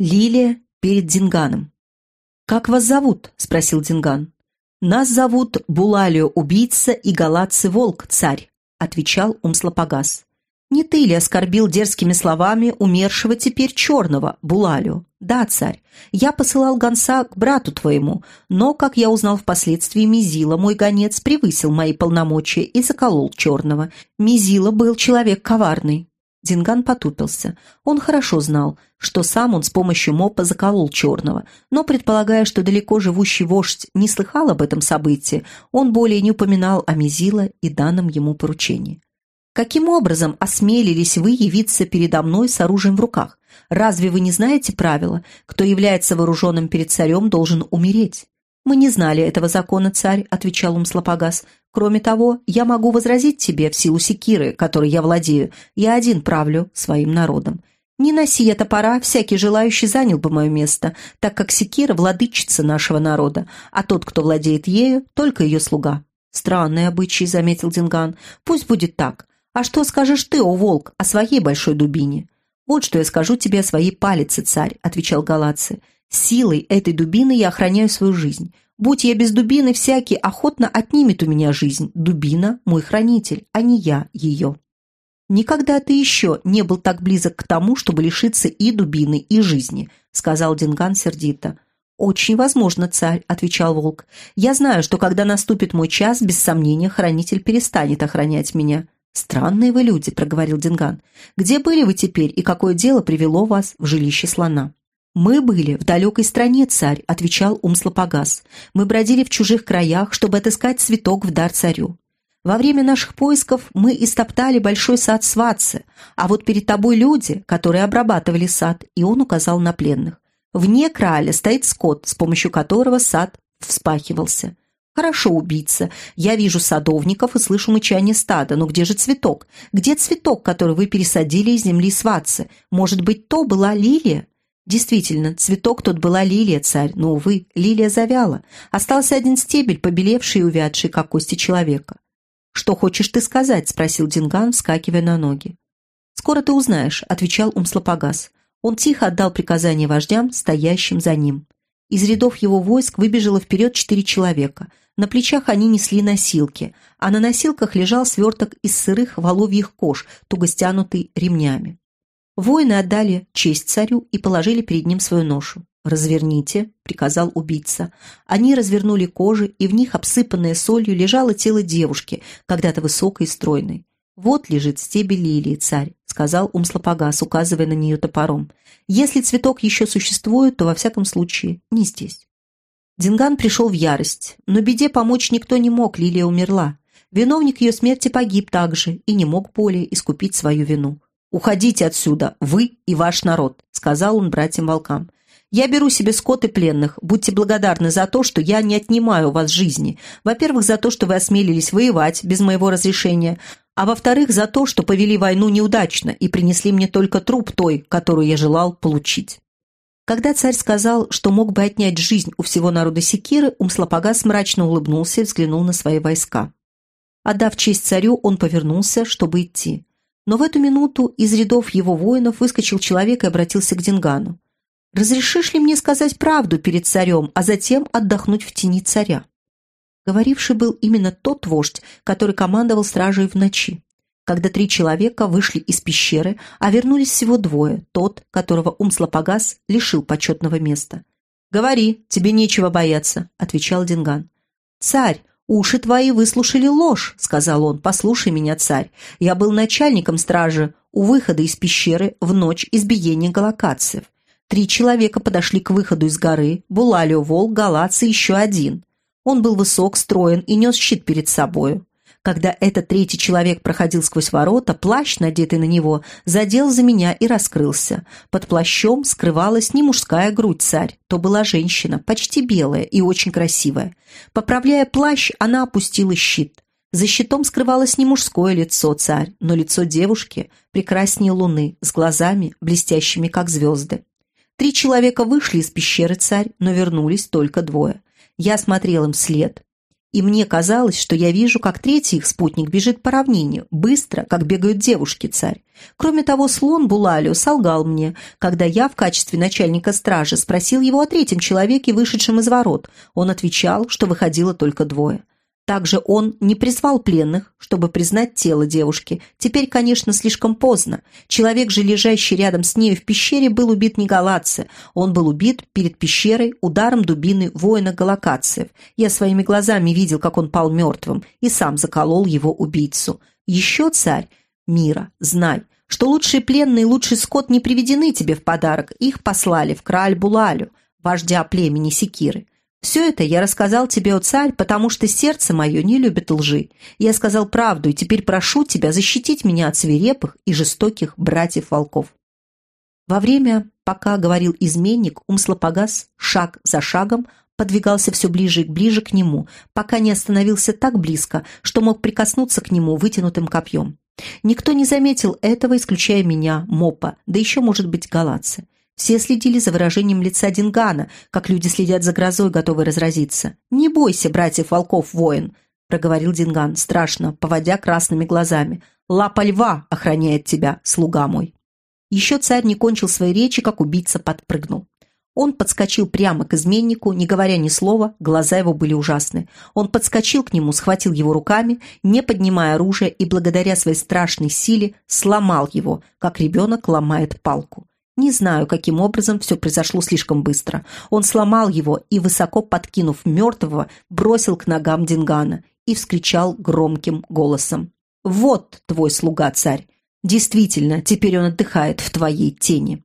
Лилия перед Динганом. «Как вас зовут?» — спросил Динган. «Нас зовут Булалио-убийца и Галаци-волк, царь», — отвечал Умслопогас. «Не ты ли оскорбил дерзкими словами умершего теперь черного, Булалио?» «Да, царь, я посылал гонца к брату твоему, но, как я узнал впоследствии, Мизила, мой гонец, превысил мои полномочия и заколол черного. Мизила был человек коварный». Динган потупился. Он хорошо знал, что сам он с помощью мопа заколол черного, но, предполагая, что далеко живущий вождь не слыхал об этом событии, он более не упоминал о Мизила и данном ему поручении. «Каким образом осмелились вы явиться передо мной с оружием в руках? Разве вы не знаете правила? Кто является вооруженным перед царем, должен умереть?» «Мы не знали этого закона, царь», — отвечал Умслопогас. «Кроме того, я могу возразить тебе в силу секиры, которой я владею. Я один правлю своим народом. Не носи это пора, всякий желающий занял бы мое место, так как секира — владычица нашего народа, а тот, кто владеет ею, только ее слуга». «Странный обычай», — заметил Динган. «Пусть будет так. А что скажешь ты, о волк, о своей большой дубине?» «Вот что я скажу тебе о своей палице, царь», — отвечал Галаци. Силой этой дубины я охраняю свою жизнь. Будь я без дубины, всякий охотно отнимет у меня жизнь. Дубина – мой хранитель, а не я ее. «Никогда ты еще не был так близок к тому, чтобы лишиться и дубины, и жизни», — сказал Динган сердито. «Очень возможно, царь», — отвечал волк. «Я знаю, что когда наступит мой час, без сомнения, хранитель перестанет охранять меня». «Странные вы люди», — проговорил Динган. «Где были вы теперь и какое дело привело вас в жилище слона?» «Мы были в далекой стране, царь», — отвечал Умслопогас. «Мы бродили в чужих краях, чтобы отыскать цветок в дар царю. Во время наших поисков мы истоптали большой сад Сватцы, а вот перед тобой люди, которые обрабатывали сад, и он указал на пленных. Вне краля стоит скот, с помощью которого сад вспахивался. Хорошо, убийца. Я вижу садовников и слышу мычание стада, но где же цветок? Где цветок, который вы пересадили из земли Сватцы? Может быть, то была лилия? Действительно, цветок тот была лилия, царь, но, увы, лилия завяла. Остался один стебель, побелевший и увядший, как кости человека. «Что хочешь ты сказать?» – спросил Динган, вскакивая на ноги. «Скоро ты узнаешь», – отвечал Умслопогас. Он тихо отдал приказание вождям, стоящим за ним. Из рядов его войск выбежало вперед четыре человека. На плечах они несли носилки, а на носилках лежал сверток из сырых воловьих кож, туго стянутый ремнями. Воины отдали честь царю и положили перед ним свою ношу. «Разверните», — приказал убийца. Они развернули кожи, и в них, обсыпанное солью, лежало тело девушки, когда-то высокой и стройной. «Вот лежит стебель лилии, царь», — сказал Умслопогас, указывая на нее топором. «Если цветок еще существует, то, во всяком случае, не здесь». Динган пришел в ярость, но беде помочь никто не мог, Лилия умерла. Виновник ее смерти погиб также и не мог более искупить свою вину. «Уходите отсюда, вы и ваш народ», — сказал он братьям-волкам. «Я беру себе скот и пленных. Будьте благодарны за то, что я не отнимаю у вас жизни. Во-первых, за то, что вы осмелились воевать без моего разрешения, а во-вторых, за то, что повели войну неудачно и принесли мне только труп той, которую я желал получить». Когда царь сказал, что мог бы отнять жизнь у всего народа Секиры, Умслопогас мрачно улыбнулся и взглянул на свои войска. Отдав честь царю, он повернулся, чтобы идти. Но в эту минуту из рядов его воинов выскочил человек и обратился к Дингану. «Разрешишь ли мне сказать правду перед царем, а затем отдохнуть в тени царя?» Говоривший был именно тот вождь, который командовал стражей в ночи. Когда три человека вышли из пещеры, а вернулись всего двое, тот, которого Умслопогас лишил почетного места. «Говори, тебе нечего бояться», — отвечал Динган. «Царь, «Уши твои выслушали ложь», — сказал он. «Послушай меня, царь. Я был начальником стражи у выхода из пещеры в ночь избиения галакадцев. Три человека подошли к выходу из горы, Булалио, Волк, Галац и еще один. Он был высок, строен и нес щит перед собою. Когда этот третий человек проходил сквозь ворота, плащ, надетый на него, задел за меня и раскрылся. Под плащом скрывалась не мужская грудь царь, то была женщина, почти белая и очень красивая. Поправляя плащ, она опустила щит. За щитом скрывалось не мужское лицо царь, но лицо девушки, прекраснее луны, с глазами, блестящими как звезды. Три человека вышли из пещеры царь, но вернулись только двое. Я смотрел им след, и мне казалось, что я вижу, как третий их спутник бежит по равнине, быстро, как бегают девушки, царь. Кроме того, слон Булалио солгал мне, когда я в качестве начальника стражи спросил его о третьем человеке, вышедшем из ворот. Он отвечал, что выходило только двое. Также он не призвал пленных, чтобы признать тело девушки. Теперь, конечно, слишком поздно. Человек же, лежащий рядом с нею в пещере, был убит не галатце. Он был убит перед пещерой ударом дубины воина галакациев. Я своими глазами видел, как он пал мертвым, и сам заколол его убийцу. Еще царь мира, знай, что лучшие пленные и лучший скот не приведены тебе в подарок. Их послали в Крааль-Булалю, вождя племени Секиры. Все это я рассказал тебе, о царь, потому что сердце мое не любит лжи. Я сказал правду, и теперь прошу тебя защитить меня от свирепых и жестоких братьев-волков». Во время, пока говорил изменник, Умслопогас шаг за шагом подвигался все ближе и ближе к нему, пока не остановился так близко, что мог прикоснуться к нему вытянутым копьем. Никто не заметил этого, исключая меня, Мопа, да еще, может быть, галатцы. Все следили за выражением лица Дингана, как люди следят за грозой, готовые разразиться. «Не бойся, братьев волков, воин!» — проговорил Динган, страшно, поводя красными глазами. «Лапа льва охраняет тебя, слуга мой!» Еще царь не кончил своей речи, как убийца подпрыгнул. Он подскочил прямо к изменнику, не говоря ни слова, глаза его были ужасны. Он подскочил к нему, схватил его руками, не поднимая оружия, и благодаря своей страшной силе сломал его, как ребенок ломает палку. Не знаю, каким образом все произошло слишком быстро. Он сломал его и, высоко подкинув мертвого, бросил к ногам Дингана и вскричал громким голосом. «Вот твой слуга-царь! Действительно, теперь он отдыхает в твоей тени!»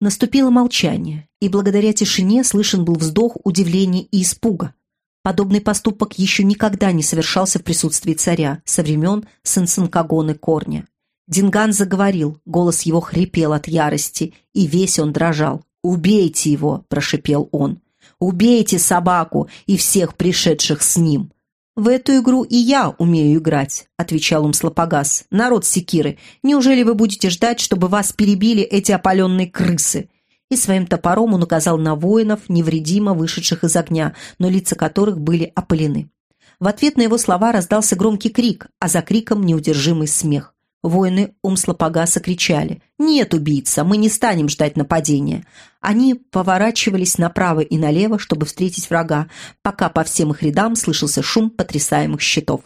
Наступило молчание, и благодаря тишине слышен был вздох удивления и испуга. Подобный поступок еще никогда не совершался в присутствии царя со времен Сенсенкагоны Корня. Динган заговорил, голос его хрипел от ярости, и весь он дрожал. «Убейте его!» – прошипел он. «Убейте собаку и всех пришедших с ним!» «В эту игру и я умею играть», — отвечал Умслопогас. «Народ Секиры, неужели вы будете ждать, чтобы вас перебили эти опаленные крысы?» И своим топором он указал на воинов, невредимо вышедших из огня, но лица которых были опалены. В ответ на его слова раздался громкий крик, а за криком неудержимый смех. Воины Умслопогаса кричали «Нет, убийца, мы не станем ждать нападения». Они поворачивались направо и налево, чтобы встретить врага, пока по всем их рядам слышался шум потрясаемых щитов.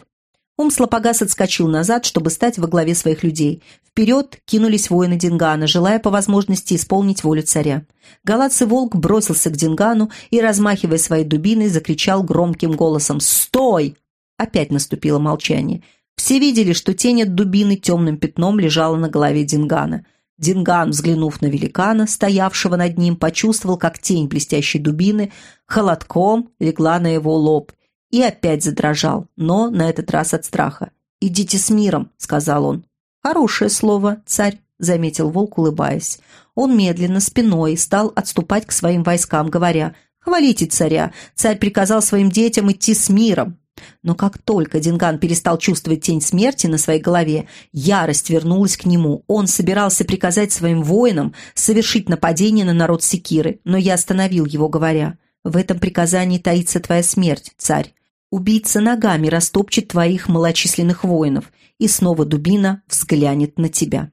Умслопогас отскочил назад, чтобы стать во главе своих людей. Вперед кинулись воины Дингана, желая по возможности исполнить волю царя. Галатцы волк бросился к Дингану и, размахивая своей дубиной, закричал громким голосом «Стой!». Опять наступило молчание. Все видели, что тень от дубины темным пятном лежала на голове Дингана. Динган, взглянув на великана, стоявшего над ним, почувствовал, как тень блестящей дубины холодком легла на его лоб и опять задрожал, но на этот раз от страха. «Идите с миром», — сказал он. «Хорошее слово, царь», — заметил волк, улыбаясь. Он медленно, спиной, стал отступать к своим войскам, говоря, «Хвалите царя! Царь приказал своим детям идти с миром!» Но как только Динган перестал чувствовать тень смерти на своей голове, ярость вернулась к нему. Он собирался приказать своим воинам совершить нападение на народ Секиры, но я остановил его, говоря, «В этом приказании таится твоя смерть, царь. Убийца ногами растопчет твоих малочисленных воинов, и снова дубина взглянет на тебя».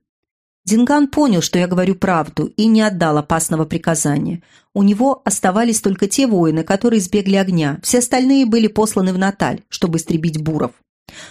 Динган понял, что я говорю правду, и не отдал опасного приказания. У него оставались только те воины, которые избегли огня, все остальные были посланы в Наталь, чтобы истребить буров.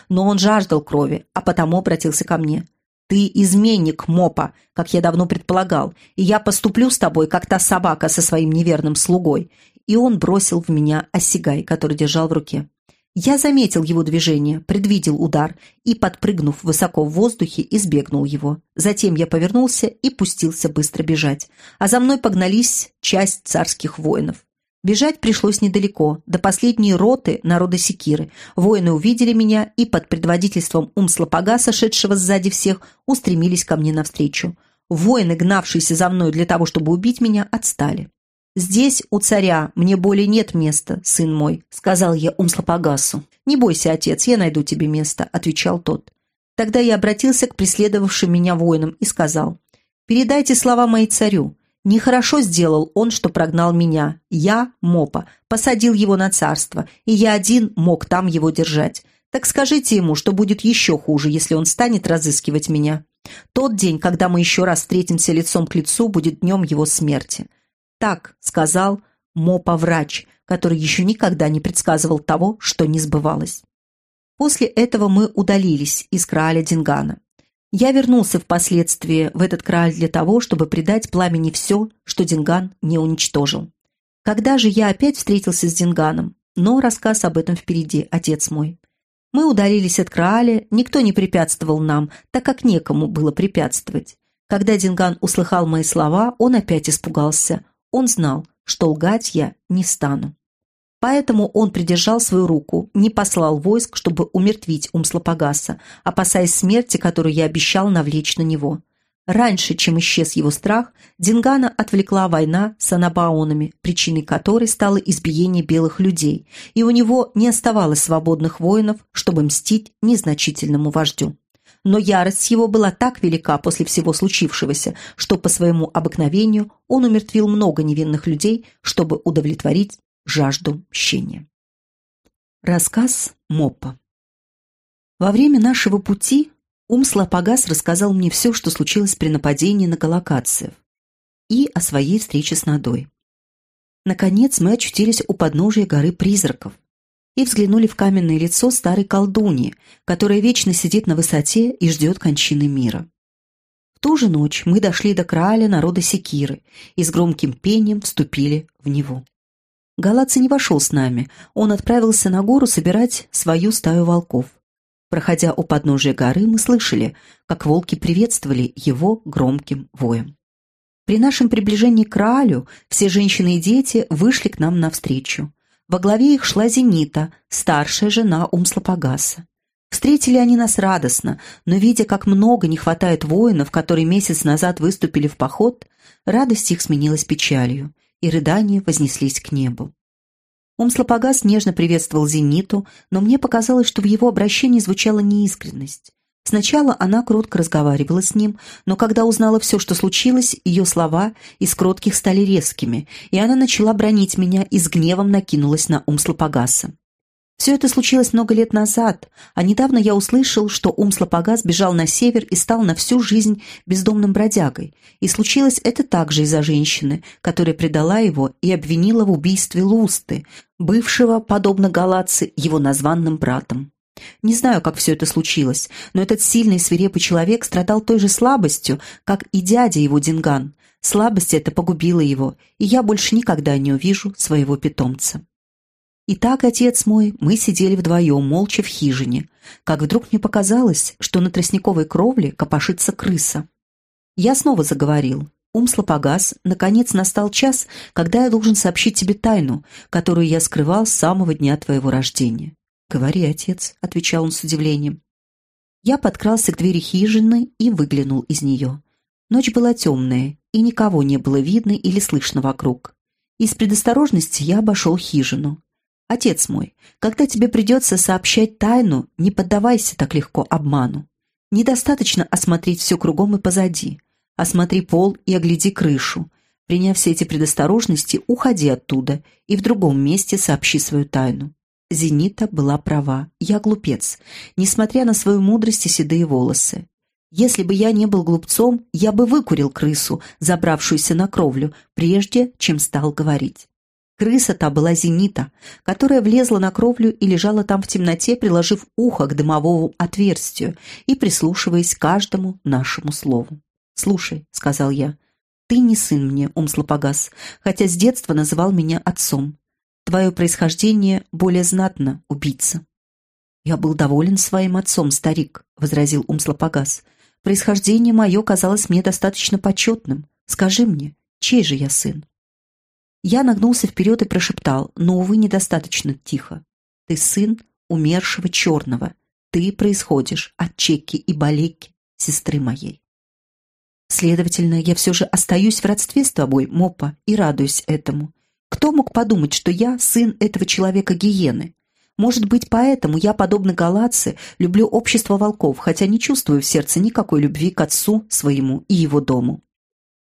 Но он жаждал крови, а потому обратился ко мне. «Ты изменник, Мопа, как я давно предполагал, и я поступлю с тобой, как та собака со своим неверным слугой». И он бросил в меня осигай, который держал в руке. Я заметил его движение, предвидел удар и, подпрыгнув высоко в воздухе, избегнул его. Затем я повернулся и пустился быстро бежать, а за мной погнались часть царских воинов. Бежать пришлось недалеко, до последней роты народа Секиры. Воины увидели меня и под предводительством Умслопога, сошедшего сзади всех, устремились ко мне навстречу. Воины, гнавшиеся за мной для того, чтобы убить меня, отстали. «Здесь, у царя, мне более нет места, сын мой», — сказал я Умслопогасу. «Не бойся, отец, я найду тебе место», — отвечал тот. Тогда я обратился к преследовавшим меня воинам и сказал, «Передайте слова мои царю. Нехорошо сделал он, что прогнал меня. Я, Мопа, посадил его на царство, и я один мог там его держать. Так скажите ему, что будет еще хуже, если он станет разыскивать меня. Тот день, когда мы еще раз встретимся лицом к лицу, будет днем его смерти. Так сказал Мопа-врач, который еще никогда не предсказывал того, что не сбывалось. После этого мы удалились из Крааля Дингана. Я вернулся впоследствии в этот край для того, чтобы придать пламени все, что Динган не уничтожил. Когда же я опять встретился с Динганом? Но рассказ об этом впереди, отец мой. Мы удалились от Крааля, никто не препятствовал нам, так как некому было препятствовать. Когда Динган услыхал мои слова, он опять испугался. Он знал, что лгать я не стану. Поэтому он придержал свою руку, не послал войск, чтобы умертвить Умслопогаса, опасаясь смерти, которую я обещал навлечь на него. Раньше, чем исчез его страх, Дингана отвлекла война с анабаонами, причиной которой стало избиение белых людей, и у него не оставалось свободных воинов, чтобы мстить незначительному вождю. Но ярость его была так велика после всего случившегося, что по своему обыкновению он умертвил много невинных людей, чтобы удовлетворить жажду мщения. Рассказ Моппа Во время нашего пути Умслопогас рассказал мне все, что случилось при нападении на колокациев и о своей встрече с Надой. Наконец мы очутились у подножия горы призраков и взглянули в каменное лицо старой колдуньи, которая вечно сидит на высоте и ждет кончины мира. В ту же ночь мы дошли до краля народа Секиры и с громким пением вступили в него. Галаци не вошел с нами. Он отправился на гору собирать свою стаю волков. Проходя у подножия горы, мы слышали, как волки приветствовали его громким воем. При нашем приближении к Раалю все женщины и дети вышли к нам навстречу. Во главе их шла Зенита, старшая жена Умслопогаса. Встретили они нас радостно, но, видя, как много не хватает воинов, которые месяц назад выступили в поход, радость их сменилась печалью и рыдания вознеслись к небу. Умслопогас нежно приветствовал Зениту, но мне показалось, что в его обращении звучала неискренность. Сначала она кротко разговаривала с ним, но когда узнала все, что случилось, ее слова из кротких стали резкими, и она начала бронить меня и с гневом накинулась на Умслопогаса. Все это случилось много лет назад, а недавно я услышал, что Умслопогас бежал на север и стал на всю жизнь бездомным бродягой. И случилось это также из-за женщины, которая предала его и обвинила в убийстве Лусты, бывшего, подобно Галатце, его названным братом. Не знаю, как все это случилось, но этот сильный свирепый человек страдал той же слабостью, как и дядя его Динган. Слабость эта погубила его, и я больше никогда не увижу своего питомца. Итак, отец мой, мы сидели вдвоем, молча в хижине, как вдруг мне показалось, что на тростниковой кровле копошится крыса. Я снова заговорил. Умсло погас, наконец настал час, когда я должен сообщить тебе тайну, которую я скрывал с самого дня твоего рождения. «Говори, отец», — отвечал он с удивлением. Я подкрался к двери хижины и выглянул из нее. Ночь была темная, и никого не было видно или слышно вокруг. Из предосторожности я обошел хижину. Отец мой, когда тебе придется сообщать тайну, не поддавайся так легко обману. Недостаточно осмотреть все кругом и позади. Осмотри пол и огляди крышу. Приняв все эти предосторожности, уходи оттуда и в другом месте сообщи свою тайну. Зенита была права. Я глупец, несмотря на свою мудрость и седые волосы. Если бы я не был глупцом, я бы выкурил крысу, забравшуюся на кровлю, прежде чем стал говорить. Крыса та была зенита, которая влезла на кровлю и лежала там в темноте, приложив ухо к дымовому отверстию и прислушиваясь к каждому нашему слову. «Слушай», — сказал я, — «ты не сын мне, Умслопогас, хотя с детства называл меня отцом. Твое происхождение более знатно, убийца». «Я был доволен своим отцом, старик», — возразил Умслопогас. «Происхождение мое казалось мне достаточно почетным. Скажи мне, чей же я сын?» Я нагнулся вперед и прошептал, но, увы, недостаточно тихо. «Ты сын умершего черного. Ты происходишь от Чеки и Балеки, сестры моей». Следовательно, я все же остаюсь в родстве с тобой, Мопа, и радуюсь этому. Кто мог подумать, что я сын этого человека-гиены? Может быть, поэтому я, подобно Галатце, люблю общество волков, хотя не чувствую в сердце никакой любви к отцу своему и его дому.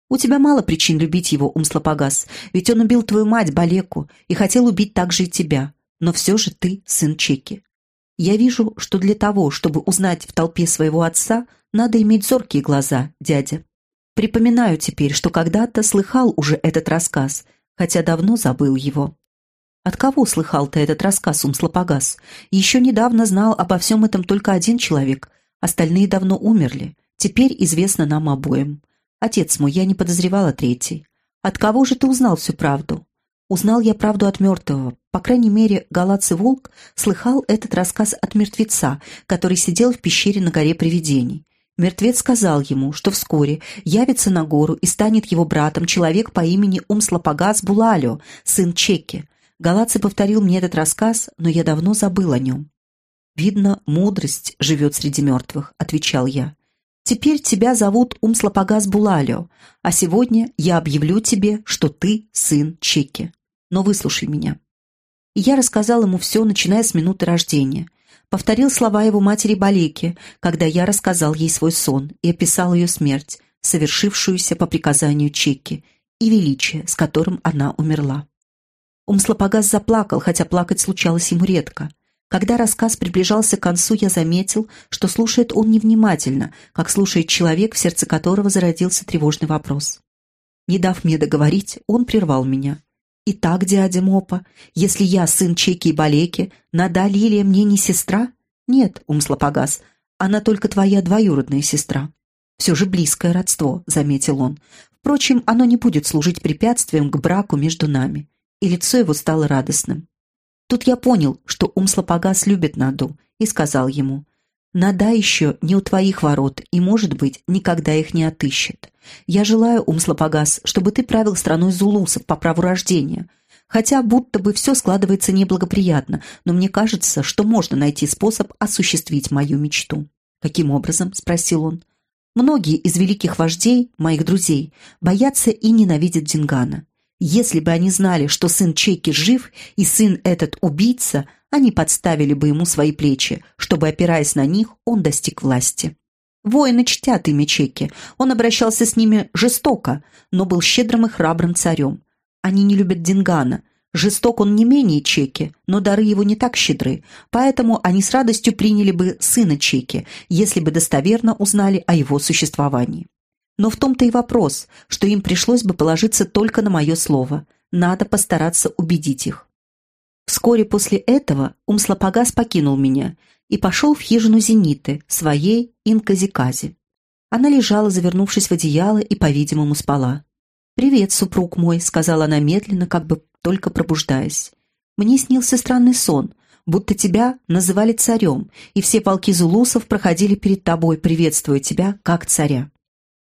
У тебя мало причин любить его, Умслопогас, ведь он убил твою мать, Балеку, и хотел убить также и тебя. Но все же ты сын Чеки. Я вижу, что для того, чтобы узнать в толпе своего отца, надо иметь зоркие глаза, дядя. Припоминаю теперь, что когда-то слыхал уже этот рассказ, хотя давно забыл его. От кого слыхал ты этот рассказ, Умслопогас? Еще недавно знал обо всем этом только один человек, остальные давно умерли. Теперь известно нам обоим. Отец мой, я не подозревала третий. От кого же ты узнал всю правду? Узнал я правду от мертвого. По крайней мере, Галаций Волк слыхал этот рассказ от мертвеца, который сидел в пещере на горе привидений. Мертвец сказал ему, что вскоре явится на гору и станет его братом человек по имени Умслопогас Булалио, сын Чеки. Галаций повторил мне этот рассказ, но я давно забыл о нем. «Видно, мудрость живет среди мертвых», — отвечал я. Теперь тебя зовут Умслопогас Булалио, а сегодня я объявлю тебе, что ты сын Чеки. Но выслушай меня». И я рассказал ему все, начиная с минуты рождения. Повторил слова его матери Балеки, когда я рассказал ей свой сон и описал ее смерть, совершившуюся по приказанию Чеки, и величие, с которым она умерла. Умслопогас заплакал, хотя плакать случалось ему редко. Когда рассказ приближался к концу, я заметил, что слушает он невнимательно, как слушает человек, в сердце которого зародился тревожный вопрос. Не дав мне договорить, он прервал меня. «Итак, дядя Мопа, если я сын Чеки и Балеки, Нада Лилия мне не сестра?» «Нет, Умслопогас, она только твоя двоюродная сестра». «Все же близкое родство», — заметил он. «Впрочем, оно не будет служить препятствием к браку между нами». И лицо его стало радостным. Тут я понял, что Умслопогас любит Наду, и сказал ему, «Нада еще не у твоих ворот и, может быть, никогда их не отыщет. Я желаю, Умслопогас, чтобы ты правил страной зулусов по праву рождения, хотя будто бы все складывается неблагоприятно, но мне кажется, что можно найти способ осуществить мою мечту». «Каким образом?» – спросил он. «Многие из великих вождей, моих друзей, боятся и ненавидят Дингана. Если бы они знали, что сын Чеки жив и сын этот убийца, они подставили бы ему свои плечи, чтобы, опираясь на них, он достиг власти. Воины чтят имя Чеки. Он обращался с ними жестоко, но был щедрым и храбрым царем. Они не любят Дингана. Жесток он не менее Чеки, но дары его не так щедры, поэтому они с радостью приняли бы сына Чеки, если бы достоверно узнали о его существовании. Но в том-то и вопрос, что им пришлось бы положиться только на мое слово. Надо постараться убедить их. Вскоре после этого Умслопогас покинул меня и пошел в хижину Зениты, своей Инказикази. Она лежала, завернувшись в одеяло, и, по-видимому, спала. «Привет, супруг мой», — сказала она медленно, как бы только пробуждаясь. «Мне снился странный сон, будто тебя называли царем, и все полки зулусов проходили перед тобой, приветствуя тебя, как царя».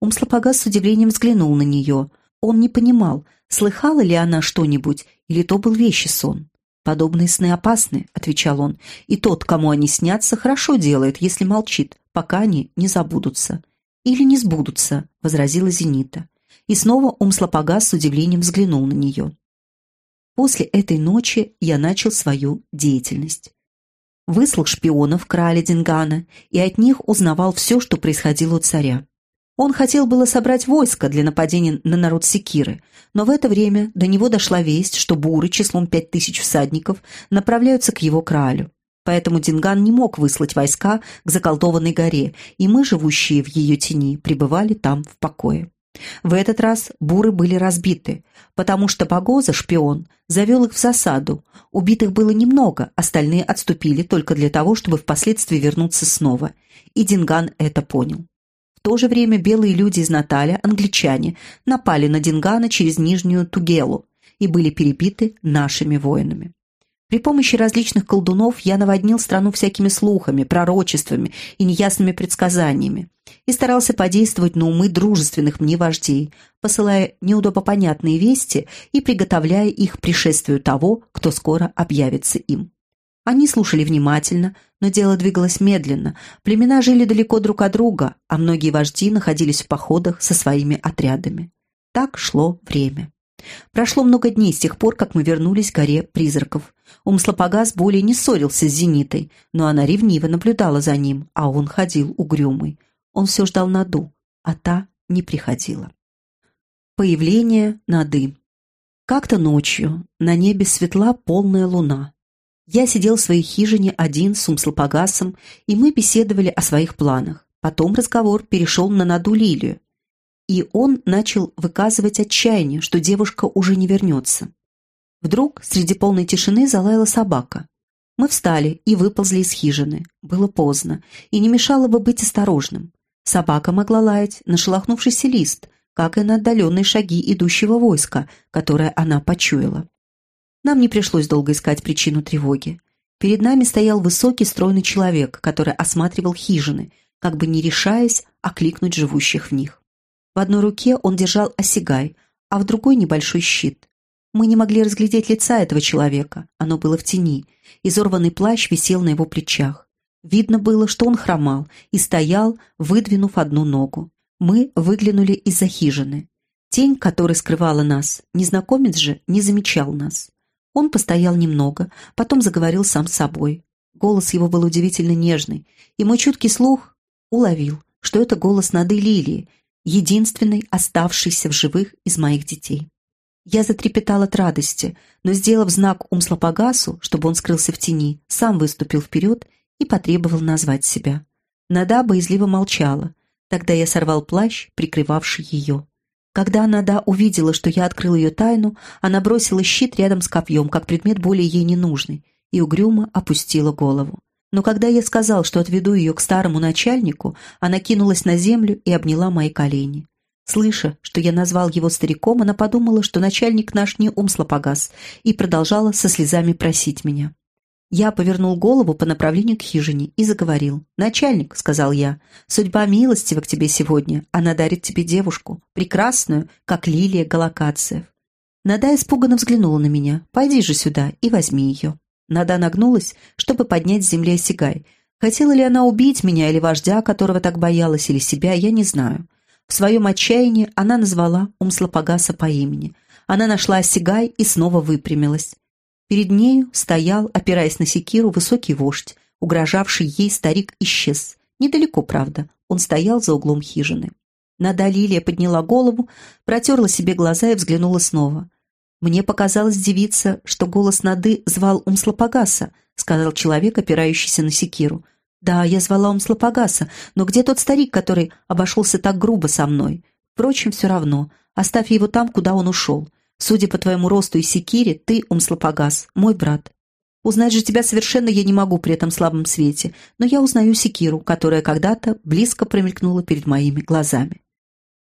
Умслопогас с удивлением взглянул на нее. Он не понимал, слыхала ли она что-нибудь, или то был вещий сон. «Подобные сны опасны», — отвечал он, «и тот, кому они снятся, хорошо делает, если молчит, пока они не забудутся». «Или не сбудутся», — возразила Зенита. И снова Умслопогас с удивлением взглянул на нее. После этой ночи я начал свою деятельность. Выслал шпионов краля Дингана и от них узнавал все, что происходило у царя. Он хотел было собрать войско для нападения на народ Секиры, но в это время до него дошла весть, что буры числом пять тысяч всадников направляются к его кралю. Поэтому Динган не мог выслать войска к заколдованной горе, и мы, живущие в ее тени, пребывали там в покое. В этот раз буры были разбиты, потому что Погоза, шпион, завел их в засаду. Убитых было немного, остальные отступили только для того, чтобы впоследствии вернуться снова. И Динган это понял то же время белые люди из Наталя, англичане, напали на Дингана через Нижнюю Тугелу и были перебиты нашими воинами. При помощи различных колдунов я наводнил страну всякими слухами, пророчествами и неясными предсказаниями и старался подействовать на умы дружественных мне вождей, посылая неудобопонятные вести и приготовляя их пришествию того, кто скоро объявится им. Они слушали внимательно, но дело двигалось медленно. Племена жили далеко друг от друга, а многие вожди находились в походах со своими отрядами. Так шло время. Прошло много дней с тех пор, как мы вернулись к горе призраков. Умслопогас более не ссорился с Зенитой, но она ревниво наблюдала за ним, а он ходил угрюмый. Он все ждал Наду, а та не приходила. Появление Нады. Как-то ночью на небе светла полная луна. Я сидел в своей хижине один с Умслопогасом, и мы беседовали о своих планах. Потом разговор перешел на Наду Лилию, и он начал выказывать отчаяние, что девушка уже не вернется. Вдруг среди полной тишины залаяла собака. Мы встали и выползли из хижины. Было поздно, и не мешало бы быть осторожным. Собака могла лаять на шелохнувшийся лист, как и на отдаленные шаги идущего войска, которое она почуяла. Нам не пришлось долго искать причину тревоги. Перед нами стоял высокий стройный человек, который осматривал хижины, как бы не решаясь окликнуть живущих в них. В одной руке он держал осигай, а в другой небольшой щит. Мы не могли разглядеть лица этого человека, оно было в тени, изорванный плащ висел на его плечах. Видно было, что он хромал и стоял, выдвинув одну ногу. Мы выглянули из-за хижины. Тень, которая скрывала нас, незнакомец же не замечал нас. Он постоял немного, потом заговорил сам с собой. Голос его был удивительно нежный, и мой чуткий слух уловил, что это голос Нады Лилии, единственной оставшейся в живых из моих детей. Я затрепетал от радости, но, сделав знак Умслопогасу, чтобы он скрылся в тени, сам выступил вперед и потребовал назвать себя. Нада боязливо молчала, Тогда я сорвал плащ, прикрывавший ее. Когда Нада увидела, что я открыл ее тайну, она бросила щит рядом с копьем, как предмет более ей ненужный, и угрюмо опустила голову. Но когда я сказал, что отведу ее к старому начальнику, она кинулась на землю и обняла мои колени. Слыша, что я назвал его стариком, она подумала, что начальник наш не умслопогас, и продолжала со слезами просить меня. Я повернул голову по направлению к хижине и заговорил. «Начальник», — сказал я, — «судьба милостива к тебе сегодня. Она дарит тебе девушку, прекрасную, как лилия Галакациев». Нада испуганно взглянула на меня. «Пойди же сюда и возьми ее». Нада нагнулась, чтобы поднять с земли осягай. Хотела ли она убить меня или вождя, которого так боялась, или себя, я не знаю. В своем отчаянии она назвала Умслопогаса по имени. Она нашла осягай и снова выпрямилась. Перед нею стоял, опираясь на секиру, высокий вождь. Угрожавший ей старик исчез. Недалеко, правда. Он стоял за углом хижины. Нада Лилия подняла голову, протерла себе глаза и взглянула снова. «Мне показалось девица, что голос Нады звал Умслопогаса», сказал человек, опирающийся на секиру. «Да, я звала Умслопогаса, но где тот старик, который обошелся так грубо со мной? Впрочем, все равно. Оставь его там, куда он ушел. Судя по твоему росту и секире, ты, Умслопогас, мой брат. Узнать же тебя совершенно я не могу при этом слабом свете, но я узнаю секиру, которая когда-то близко промелькнула перед моими глазами.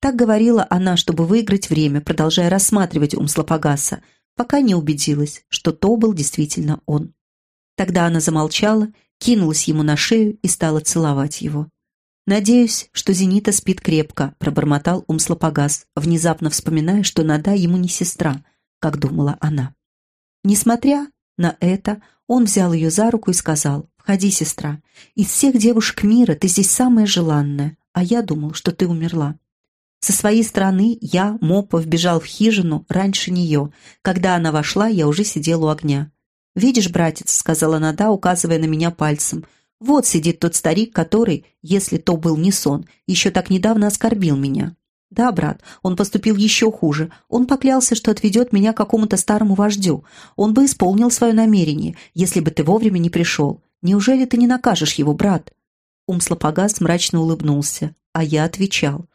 Так говорила она, чтобы выиграть время, продолжая рассматривать Умслопогаса, пока не убедилась, что то был действительно он. Тогда она замолчала, кинулась ему на шею и стала целовать его. «Надеюсь, что Зенита спит крепко», — пробормотал Умслопогас, внезапно вспоминая, что Нада ему не сестра, как думала она. Несмотря на это, он взял ее за руку и сказал, «Входи, сестра. Из всех девушек мира ты здесь самая желанная, а я думал, что ты умерла». Со своей стороны я, Мопа, вбежал в хижину раньше нее. Когда она вошла, я уже сидел у огня. «Видишь, братец», — сказала Нада, указывая на меня пальцем, — вот сидит тот старик, который, если то был не сон, еще так недавно оскорбил меня. Да, брат, он поступил еще хуже. Он поклялся, что отведет меня к какому-то старому вождю. Он бы исполнил свое намерение, если бы ты вовремя не пришел. Неужели ты не накажешь его, брат?» Умслопогас мрачно улыбнулся, а я отвечал.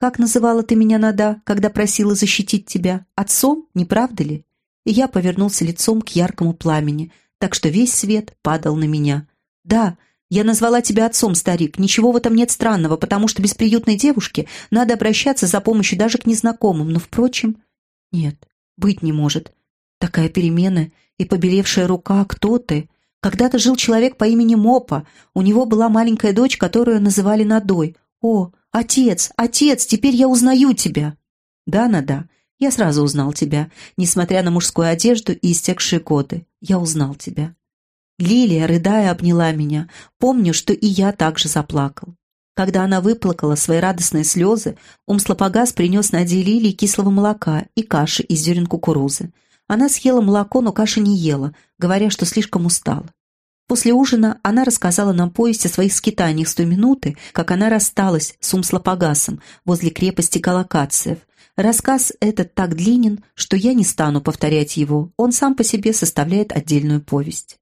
«Как называла ты меня, Нада, когда просила защитить тебя? Отцом, не правда ли?» И я повернулся лицом к яркому пламени, так что весь свет падал на меня. «Да, я назвала тебя отцом, старик. Ничего в этом нет странного, потому что бесприютной девушке надо обращаться за помощью даже к незнакомым. Но, впрочем, нет, быть не может. Такая перемена и побелевшая рука. Кто ты? Когда-то жил человек по имени Мопа. У него была маленькая дочь, которую называли Надой. О, отец, отец, теперь я узнаю тебя. Да, Нада, я сразу узнал тебя, несмотря на мужскую одежду и истекшие годы. Я узнал тебя. Лилия, рыдая, обняла меня. Помню, что и я также заплакал. Когда она выплакала свои радостные слезы, Умслопогас принес Наде Лилии кислого молока и каши из зерен кукурузы. Она съела молоко, но каши не ела, говоря, что слишком устала. После ужина она рассказала нам повесть о своих скитаниях с той минуты, как она рассталась с Умслопогасом возле крепости Галакациев. Рассказ этот так длинен, что я не стану повторять его, он сам по себе составляет отдельную повесть.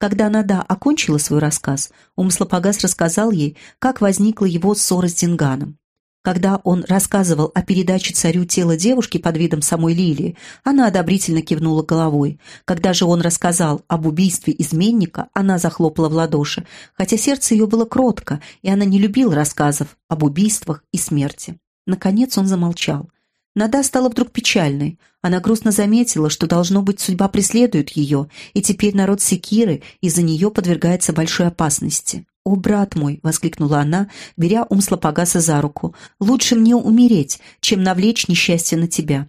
Когда Нада окончила свой рассказ, Умслопогас рассказал ей, как возникла его ссора с Динганом. Когда он рассказывал о передаче царю тела девушки под видом самой Лилии, она одобрительно кивнула головой. Когда же он рассказал об убийстве изменника, она захлопала в ладоши, хотя сердце ее было кротко, и она не любила рассказов об убийствах и смерти. Наконец он замолчал. Нада стала вдруг печальной. Она грустно заметила, что, должно быть, судьба преследует ее, и теперь народ Секиры из-за нее подвергается большой опасности. «О, брат мой!» — воскликнула она, беря Умслопогаса за руку. «Лучше мне умереть, чем навлечь несчастье на тебя».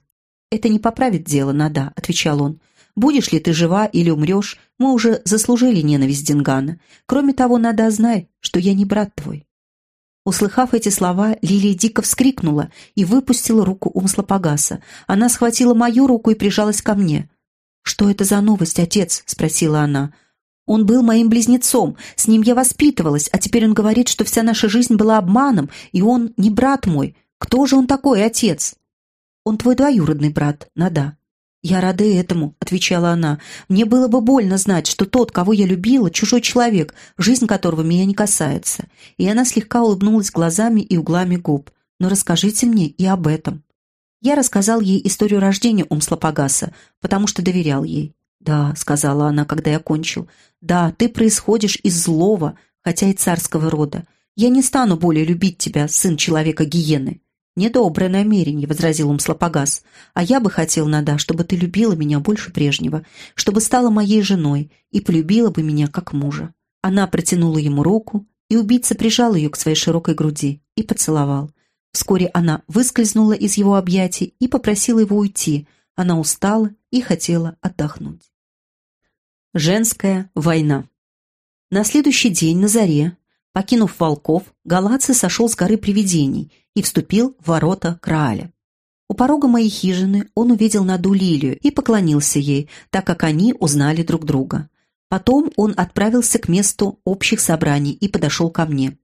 «Это не поправит дело, Нада», — отвечал он. «Будешь ли ты жива или умрешь, мы уже заслужили ненависть Дингана. Кроме того, Нада, знай, что я не брат твой». Услыхав эти слова, Лилия дико вскрикнула и выпустила руку Умслопогаса. Она схватила мою руку и прижалась ко мне. «Что это за новость, отец?» — спросила она. Он был моим близнецом, с ним я воспитывалась, а теперь он говорит, что вся наша жизнь была обманом, и он не брат мой. Кто же он такой, отец? Он твой двоюродный брат, Нада. Я рада этому, отвечала она. Мне было бы больно знать, что тот, кого я любила, чужой человек, жизнь которого меня не касается. И она слегка улыбнулась глазами и углами губ. Но расскажите мне и об этом. Я рассказал ей историю рождения Умслопогаса, потому что доверял ей. «Да», — сказала она, когда я кончил, — «да, ты происходишь из злого, хотя и царского рода. Я не стану более любить тебя, сын человека-гиены». «Недоброе намерение», — возразил Умслопогас. «А я бы хотел, Нада, чтобы ты любила меня больше прежнего, чтобы стала моей женой и полюбила бы меня как мужа». Она протянула ему руку, и убийца прижал ее к своей широкой груди и поцеловал. Вскоре она выскользнула из его объятий и попросила его уйти. Она устала и хотела отдохнуть. Женская война. На следующий день на заре, покинув волков, Галаци сошел с горы привидений и вступил в ворота Крааля. У порога моей хижины он увидел Наду Лилию и поклонился ей, так как они узнали друг друга. Потом он отправился к месту общих собраний и подошел ко мне.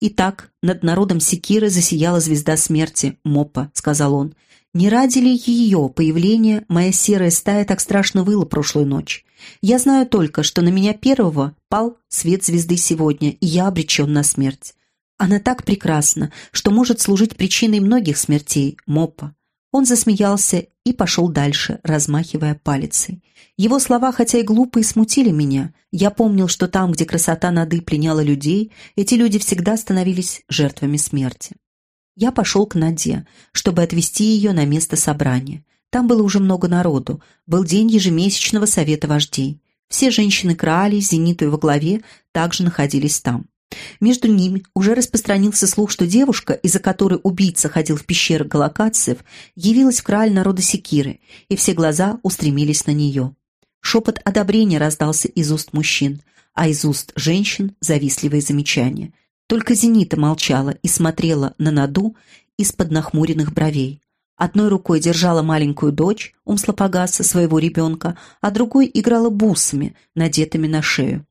«Итак, над народом Секиры засияла звезда смерти, Моппа», — сказал он. Не ради ли ее появления моя серая стая так страшно выла прошлую ночь? Я знаю только, что на меня первого пал свет звезды сегодня, и я обречен на смерть. Она так прекрасна, что может служить причиной многих смертей, Моппа. Он засмеялся и пошел дальше, размахивая палицей. Его слова, хотя и глупые, смутили меня. Я помнил, что там, где красота нады пленяла людей, эти люди всегда становились жертвами смерти. Я пошел к Наде, чтобы отвезти ее на место собрания. Там было уже много народу. Был день ежемесячного совета вождей. Все женщины Краали Зениту во главе также находились там. Между ними уже распространился слух, что девушка, из-за которой убийца ходил в пещеры галакациев, явилась в Крааль народа Секиры, и все глаза устремились на нее. Шепот одобрения раздался из уст мужчин, а из уст женщин завистливые замечания. Только Зенита молчала и смотрела на Наду из-под нахмуренных бровей. Одной рукой держала маленькую дочь, Умслопогаса, своего ребенка, а другой играла бусами, надетыми на шею.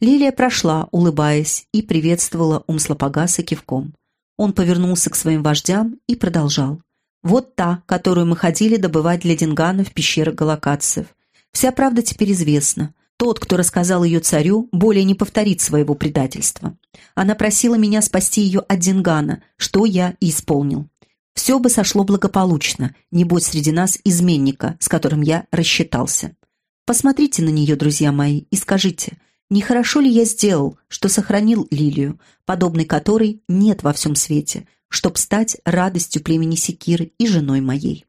Лилия прошла, улыбаясь, и приветствовала Умслопогаса кивком. Он повернулся к своим вождям и продолжал. «Вот та, которую мы ходили добывать для Дингана в пещерах Галакациев. Вся правда теперь известна. Тот, кто рассказал ее царю, более не повторит своего предательства. Она просила меня спасти ее от Дингана, что я и исполнил. Все бы сошло благополучно, не будь среди нас изменника, с которым я рассчитался. Посмотрите на нее, друзья мои, и скажите, нехорошо ли я сделал, что сохранил Лилию, подобной которой нет во всем свете, чтоб стать радостью племени Секиры и женой моей?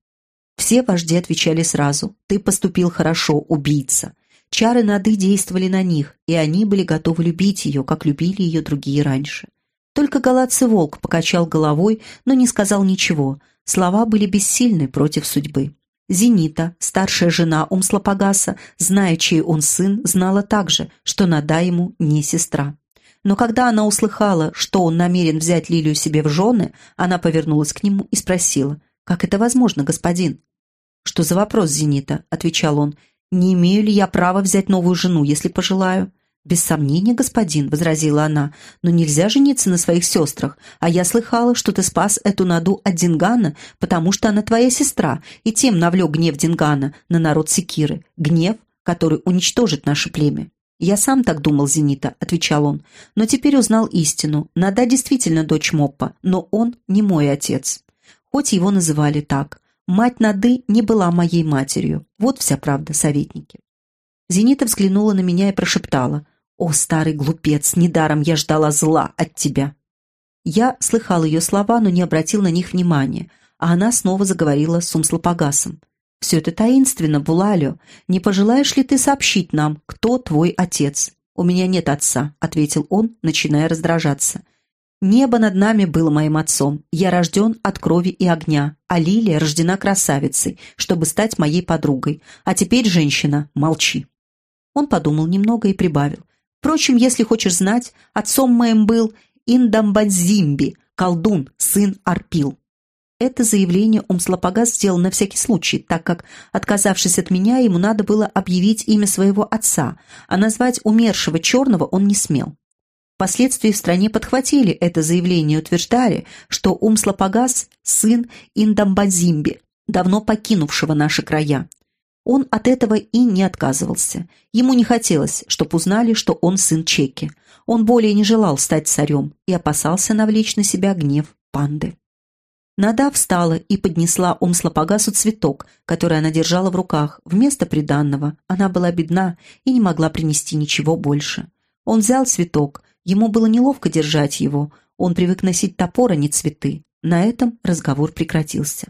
Все вожди отвечали сразу, «Ты поступил хорошо, убийца». Чары Нады действовали на них, и они были готовы любить ее, как любили ее другие раньше. Только Галаций Волк покачал головой, но не сказал ничего. Слова были бессильны против судьбы. Зенита, старшая жена Умслопогаса, зная, чей он сын, знала также, что Нада ему не сестра. Но когда она услыхала, что он намерен взять Лилию себе в жены, она повернулась к нему и спросила, «Как это возможно, господин?» «Что за вопрос, Зенита?» — отвечал он. Не имею ли я права взять новую жену, если пожелаю? «Без сомнения, господин», — возразила она, «но нельзя жениться на своих сестрах, а я слыхала, что ты спас эту наду от Дингана, потому что она твоя сестра, и тем навлек гнев Дингана на народ Секиры, гнев, который уничтожит наше племя». «Я сам так думал, Зенита», — отвечал он, «но теперь узнал истину. Нада действительно дочь Моппа, но он не мой отец. Хоть его называли так. Мать Нады не была моей матерью. Вот вся правда, советники». Зенита взглянула на меня и прошептала — «О, старый глупец, недаром я ждала зла от тебя!» Я слыхал ее слова, но не обратил на них внимания, а она снова заговорила с Умслопогасом. «Все это таинственно, Булалио. Не пожелаешь ли ты сообщить нам, кто твой отец?» «У меня нет отца», — ответил он, начиная раздражаться. «Небо над нами было моим отцом. Я рожден от крови и огня, а Лилия рождена красавицей, чтобы стать моей подругой. А теперь, женщина, молчи». Он подумал немного и прибавил. Впрочем, если хочешь знать, отцом моим был Индамбадзимби, колдун, сын Арпил. Это заявление Умслопогас сделал на всякий случай, так как, отказавшись от меня, ему надо было объявить имя своего отца, а назвать умершего черного он не смел. Впоследствии в стране подхватили это заявление и утверждали, что Умслопогас – сын Индамбадзимби, давно покинувшего наши края. Он от этого и не отказывался. Ему не хотелось, чтобы узнали, что он сын Чеки. Он более не желал стать царем и опасался навлечь на себя гнев панды. Нада встала и поднесла Умслопогасу цветок, который она держала в руках. Вместо приданного она была бедна и не могла принести ничего больше. Он взял цветок, ему было неловко держать его, он привык носить топор, а не цветы. На этом разговор прекратился.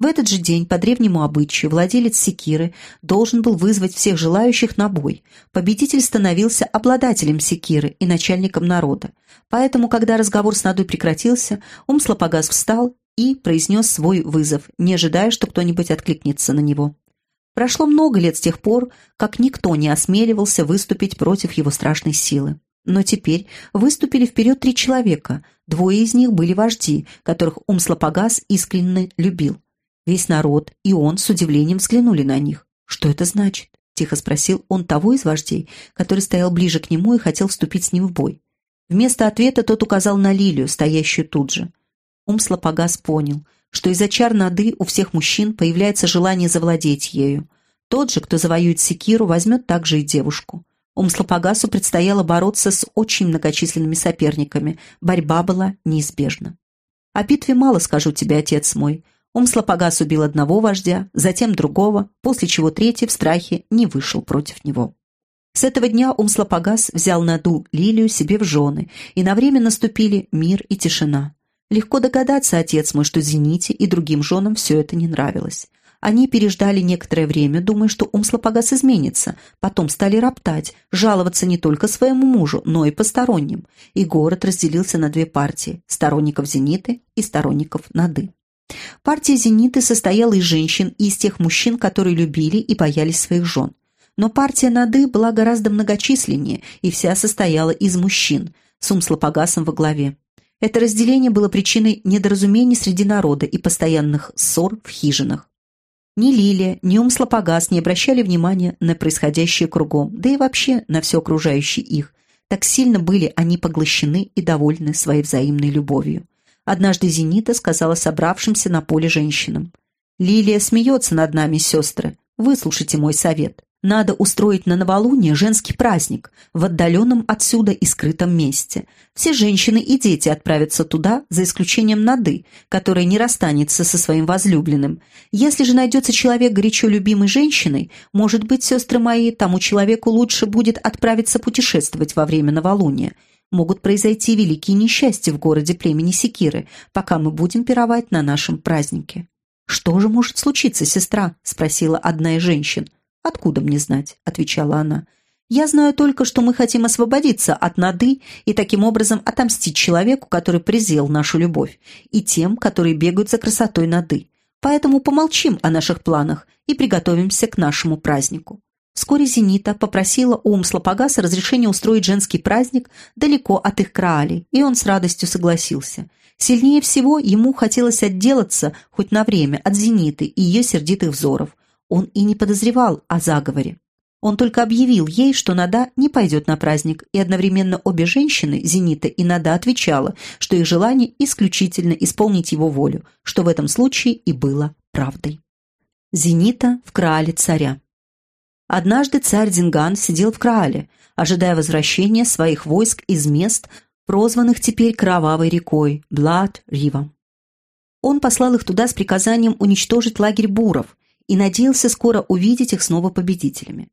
В этот же день, по древнему обычаю, владелец секиры должен был вызвать всех желающих на бой. Победитель становился обладателем секиры и начальником народа. Поэтому, когда разговор с Надой прекратился, Умслопогас встал и произнес свой вызов, не ожидая, что кто-нибудь откликнется на него. Прошло много лет с тех пор, как никто не осмеливался выступить против его страшной силы. Но теперь выступили вперед три человека, двое из них были вожди, которых Умслопогас искренне любил. Весь народ и он с удивлением взглянули на них. «Что это значит?» – тихо спросил он того из вождей, который стоял ближе к нему и хотел вступить с ним в бой. Вместо ответа тот указал на Лилию, стоящую тут же. Умслопогас понял, что из-за чар нады у всех мужчин появляется желание завладеть ею. Тот же, кто завоюет секиру, возьмет также и девушку. Умслопогасу предстояло бороться с очень многочисленными соперниками. Борьба была неизбежна. «О битве мало скажу тебе, отец мой. Умслопогас убил одного вождя, затем другого, после чего третий в страхе не вышел против него. С этого дня Умслопогас взял Наду Лилию себе в жены, и на время наступили мир и тишина. Легко догадаться, отец мой, что Зените и другим женам все это не нравилось. Они переждали некоторое время, думая, что Умслопогас изменится, потом стали роптать, жаловаться не только своему мужу, но и посторонним, и город разделился на две партии – сторонников Зениты и сторонников Нады. Партия «Зениты» состояла из женщин и из тех мужчин, которые любили и боялись своих жен. Но партия «Нады» была гораздо многочисленнее и вся состояла из мужчин, с Умслопогасом во главе. Это разделение было причиной недоразумений среди народа и постоянных ссор в хижинах. Ни Лилия, ни Умслопогас не обращали внимания на происходящее кругом, да и вообще на все окружающее их. Так сильно были они поглощены и довольны своей взаимной любовью. Однажды Зенита сказала собравшимся на поле женщинам. «Лилия смеется над нами, сестры. Выслушайте мой совет. Надо устроить на новолуние женский праздник в отдаленном отсюда и скрытом месте. Все женщины и дети отправятся туда, за исключением Нады, которая не расстанется со своим возлюбленным. Если же найдется человек горячо любимой женщиной, может быть, сестры мои, тому человеку лучше будет отправиться путешествовать во время новолуния могут произойти великие несчастья в городе племени Секиры, пока мы будем пировать на нашем празднике». «Что же может случиться, сестра?» – спросила одна из женщин. «Откуда мне знать?» – отвечала она. «Я знаю только, что мы хотим освободиться от нады и таким образом отомстить человеку, который презрел нашу любовь, и тем, которые бегают за красотой нады. Поэтому помолчим о наших планах и приготовимся к нашему празднику». Вскоре Зенита попросила у Умслопогаса разрешения устроить женский праздник далеко от их Краали, и он с радостью согласился. Сильнее всего ему хотелось отделаться хоть на время от Зениты и ее сердитых взоров. Он и не подозревал о заговоре. Он только объявил ей, что Нада не пойдет на праздник, и одновременно обе женщины, Зенита и Нада, отвечала, что их желание исключительно исполнить его волю, что в этом случае и было правдой. Зенита в Краале царя Однажды царь Динган сидел в Краале, ожидая возвращения своих войск из мест, прозванных теперь Кровавой рекой, Блад-Рива. Он послал их туда с приказанием уничтожить лагерь буров и надеялся скоро увидеть их снова победителями.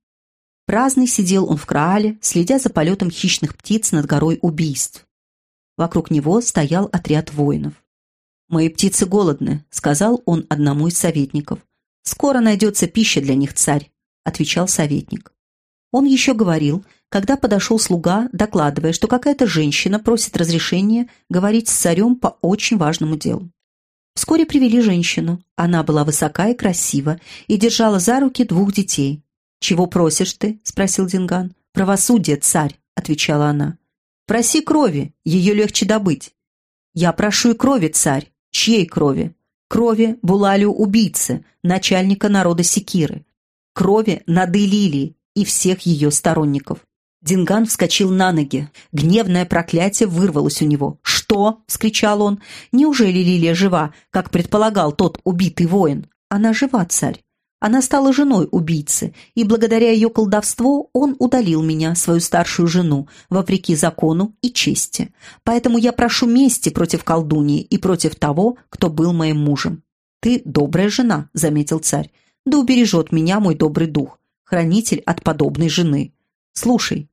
Праздный сидел он в Краале, следя за полетом хищных птиц над горой убийств. Вокруг него стоял отряд воинов. «Мои птицы голодны», — сказал он одному из советников. «Скоро найдется пища для них, царь», — отвечал советник. Он еще говорил, когда подошел слуга, докладывая, что какая-то женщина просит разрешения говорить с царем по очень важному делу. Вскоре привели женщину. Она была высока и красива и держала за руки двух детей. «Чего просишь ты?» — спросил Динган. «Правосудие, царь», — отвечала она. «Проси крови, ее легче добыть». «Я прошу и крови, царь». «Чьей крови?» «Крови Булалю убийцы, начальника народа Секиры. Крови Нады Лилии и всех ее сторонников». Динган вскочил на ноги. Гневное проклятие вырвалось у него. «Что?» — вскричал он. «Неужели Лилия жива, как предполагал тот убитый воин?» «Она жива, царь. Она стала женой убийцы, и благодаря ее колдовству он удалил меня, свою старшую жену, вопреки закону и чести. Поэтому я прошу мести против колдуньи и против того, кто был моим мужем». «Ты добрая жена», — заметил царь. «Да убережет меня мой добрый дух, хранитель от подобной жены. Слушай,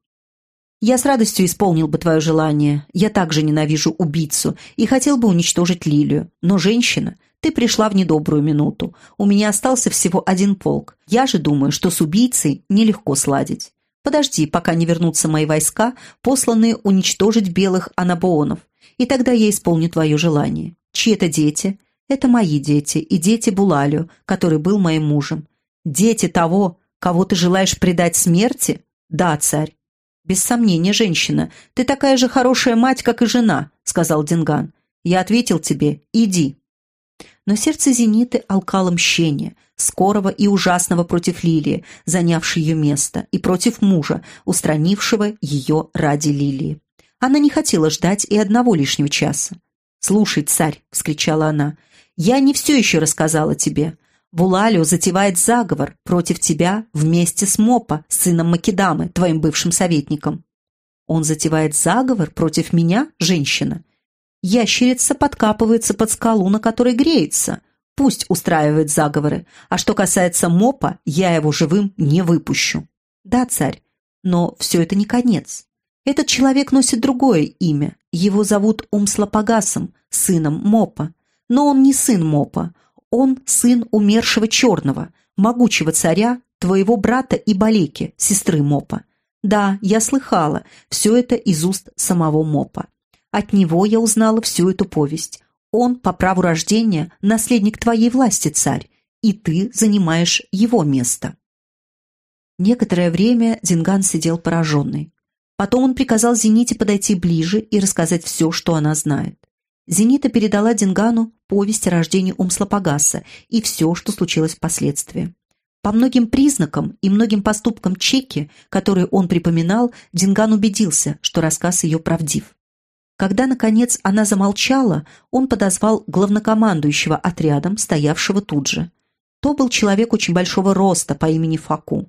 я с радостью исполнил бы твое желание. Я также ненавижу убийцу и хотел бы уничтожить Лилию. Но женщина, ты пришла в недобрую минуту. У меня остался всего один полк. Я же думаю, что с убийцей нелегко сладить. Подожди, пока не вернутся мои войска, посланные уничтожить белых анабоонов, и тогда я исполню твое желание. Чьи это дети? Это мои дети и дети Булалю, который был моим мужем. Дети того, кого ты желаешь предать смерти? Да, царь. «Без сомнения, женщина, ты такая же хорошая мать, как и жена», — сказал Динган. «Я ответил тебе, иди». Но сердце Зениты алкало мщение, скорого и ужасного против Лилии, занявшей ее место, и против мужа, устранившего ее ради Лилии. Она не хотела ждать и одного лишнего часа. «Слушай, царь!» — вскричала она. «Я не все еще рассказала тебе. Булалио затевает заговор против тебя вместе с Мопа, сыном Македамы, твоим бывшим советником. Он затевает заговор против меня, женщина. Ящерица подкапывается под скалу, на которой греется. Пусть устраивает заговоры. А что касается Мопа, я его живым не выпущу. Да, царь, но все это не конец. Этот человек носит другое имя. Его зовут Умслопогасом, сыном Мопа. Но он не сын Мопа. Он сын умершего черного, могучего царя, твоего брата и Балеки, сестры Мопа. Да, я слыхала, все это из уст самого Мопа. От него я узнала всю эту повесть. Он, по праву рождения, наследник твоей власти, царь, и ты занимаешь его место». Некоторое время Динган сидел пораженный. Потом он приказал Зените подойти ближе и рассказать все, что она знает. Зенита передала Дингану повесть о рождении Умслопогаса и все, что случилось впоследствии. По многим признакам и многим поступкам Чеки, которые он припоминал, Динган убедился, что рассказ ее правдив. Когда, наконец, она замолчала, он подозвал главнокомандующего отрядом, стоявшего тут же. То был человек очень большого роста по имени Факу.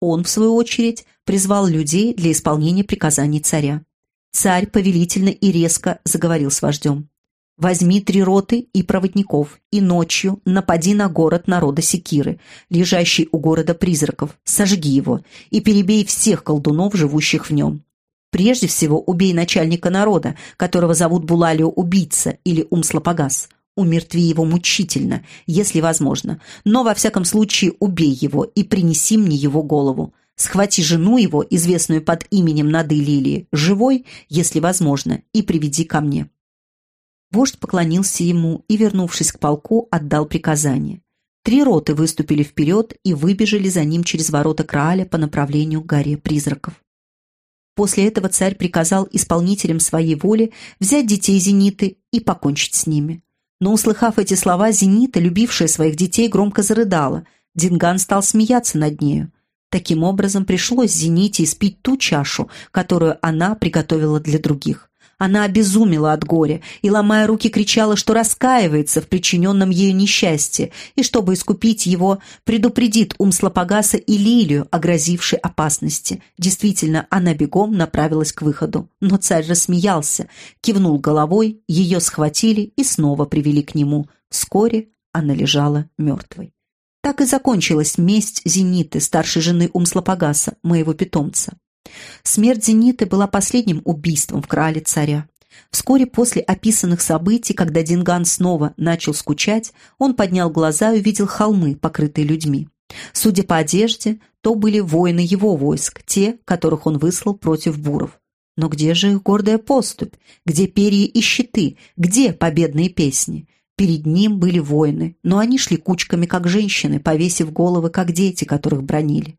Он, в свою очередь, призвал людей для исполнения приказаний царя. Царь повелительно и резко заговорил с вождем. «Возьми три роты и проводников, и ночью напади на город народа Секиры, лежащий у города призраков, сожги его и перебей всех колдунов, живущих в нем. Прежде всего убей начальника народа, которого зовут Булалио Убийца или Умслопогас. Умертви его мучительно, если возможно, но во всяком случае убей его и принеси мне его голову. Схвати жену его, известную под именем Нады Лилии, живой, если возможно, и приведи ко мне». Вождь поклонился ему и, вернувшись к полку, отдал приказание. Три роты выступили вперед и выбежали за ним через ворота Крааля по направлению к горе призраков. После этого царь приказал исполнителям своей воли взять детей Зениты и покончить с ними. Но, услыхав эти слова, Зенита, любившая своих детей, громко зарыдала. Динган стал смеяться над нею. Таким образом, пришлось Зените испить ту чашу, которую она приготовила для других. Она обезумела от горя и, ломая руки, кричала, что раскаивается в причиненном ею несчастье и, чтобы искупить его, предупредит Умслопогаса и Лилию о грозившей опасности. Действительно, она бегом направилась к выходу. Но царь рассмеялся, кивнул головой, ее схватили и снова привели к нему. Вскоре она лежала мертвой. Так и закончилась месть Зениты, старшей жены Умслопогаса, моего питомца. Смерть Зениты была последним убийством в крале царя. Вскоре после описанных событий, когда Динган снова начал скучать, он поднял глаза и увидел холмы, покрытые людьми. Судя по одежде, то были воины его войск, те, которых он выслал против буров. Но где же их гордая поступь? Где перья и щиты? Где победные песни? Перед ним были воины, но они шли кучками, как женщины, повесив головы, как дети, которых бронили.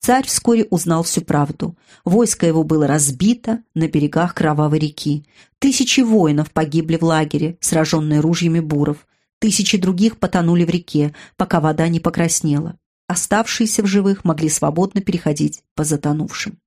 Царь вскоре узнал всю правду. Войско его было разбито на берегах Кровавой реки. Тысячи воинов погибли в лагере, сраженные ружьями буров. Тысячи других потонули в реке, пока вода не покраснела. Оставшиеся в живых могли свободно переходить по затонувшим.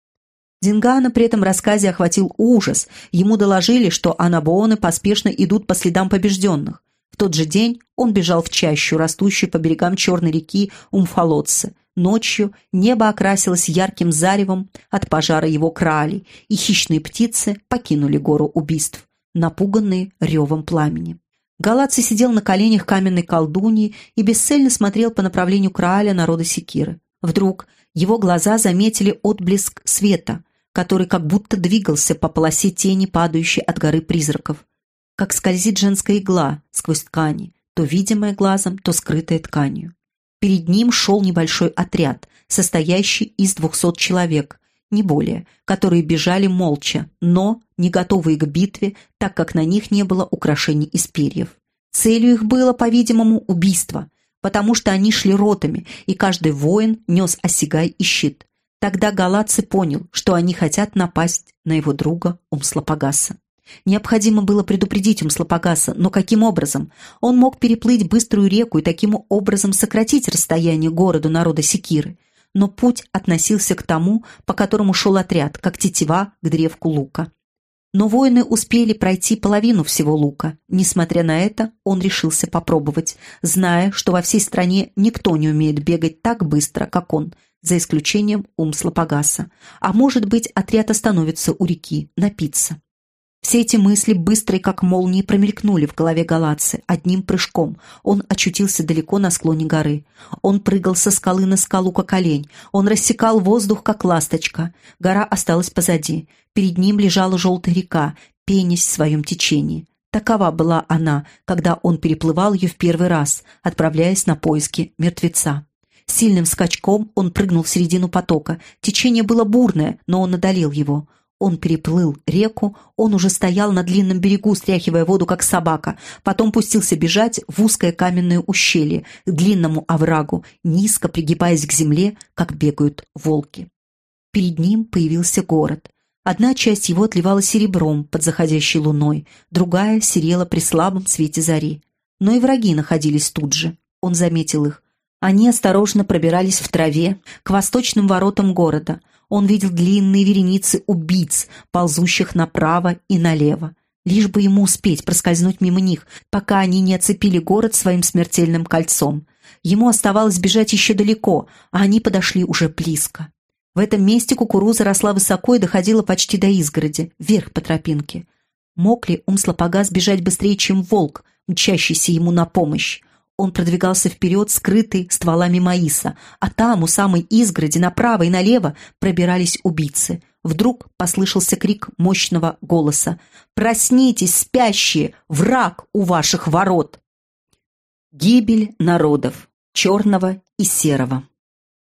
Дингана при этом рассказе охватил ужас. Ему доложили, что анабооны поспешно идут по следам побежденных. В тот же день он бежал в чащу, растущую по берегам Черной реки Умфолотце. Ночью небо окрасилось ярким заревом от пожара его кралей, и хищные птицы покинули гору убийств, напуганные ревом пламени. Галаций сидел на коленях каменной колдуньи и бесцельно смотрел по направлению Крааля народа Секиры. Вдруг его глаза заметили отблеск света, который как будто двигался по полосе тени, падающей от горы призраков. Как скользит женская игла сквозь ткани, то видимая глазом, то скрытая тканью. Перед ним шел небольшой отряд, состоящий из двухсот человек, не более, которые бежали молча, но не готовые к битве, так как на них не было украшений из перьев. Целью их было, по-видимому, убийство, потому что они шли ротами, и каждый воин нес осигай и щит. Тогда Галаци понял, что они хотят напасть на его друга Умслопогаса. Необходимо было предупредить Умслопогаса, но каким образом? Он мог переплыть быструю реку и таким образом сократить расстояние городу народа Секиры. Но путь относился к тому, по которому шел отряд, как тетива к древку лука. Но воины успели пройти половину всего лука. Несмотря на это, он решился попробовать, зная, что во всей стране никто не умеет бегать так быстро, как он, за исключением Умслопогаса. А может быть, отряд остановится у реки, напиться. Все эти мысли быстрые, как молнии, промелькнули в голове Галатцы. Одним прыжком он очутился далеко на склоне горы. Он прыгал со скалы на скалу, как олень. Он рассекал воздух, как ласточка. Гора осталась позади. Перед ним лежала желтая река, пенясь в своем течении. Такова была она, когда он переплывал ее в первый раз, отправляясь на поиски мертвеца. Сильным скачком он прыгнул в середину потока. Течение было бурное, но он одолел его. Он переплыл реку, он уже стоял на длинном берегу, стряхивая воду, как собака. Потом пустился бежать в узкое каменное ущелье, к длинному оврагу, низко пригибаясь к земле, как бегают волки. Перед ним появился город. Одна часть его отливала серебром под заходящей луной, другая серела при слабом свете зари. Но и враги находились тут же. Он заметил их. Они осторожно пробирались в траве к восточным воротам города – он видел длинные вереницы убийц, ползущих направо и налево. Лишь бы ему успеть проскользнуть мимо них, пока они не оцепили город своим смертельным кольцом. Ему оставалось бежать еще далеко, а они подошли уже близко. В этом месте кукуруза росла высоко и доходила почти до изгороди, вверх по тропинке. Мог ли Умслопогас бежать быстрее, чем волк, мчащийся ему на помощь? Он продвигался вперед, скрытый стволами маиса, а там, у самой изгороди, направо и налево, пробирались убийцы. Вдруг послышался крик мощного голоса. «Проснитесь, спящие! Враг у ваших ворот!» Гибель народов, черного и серого.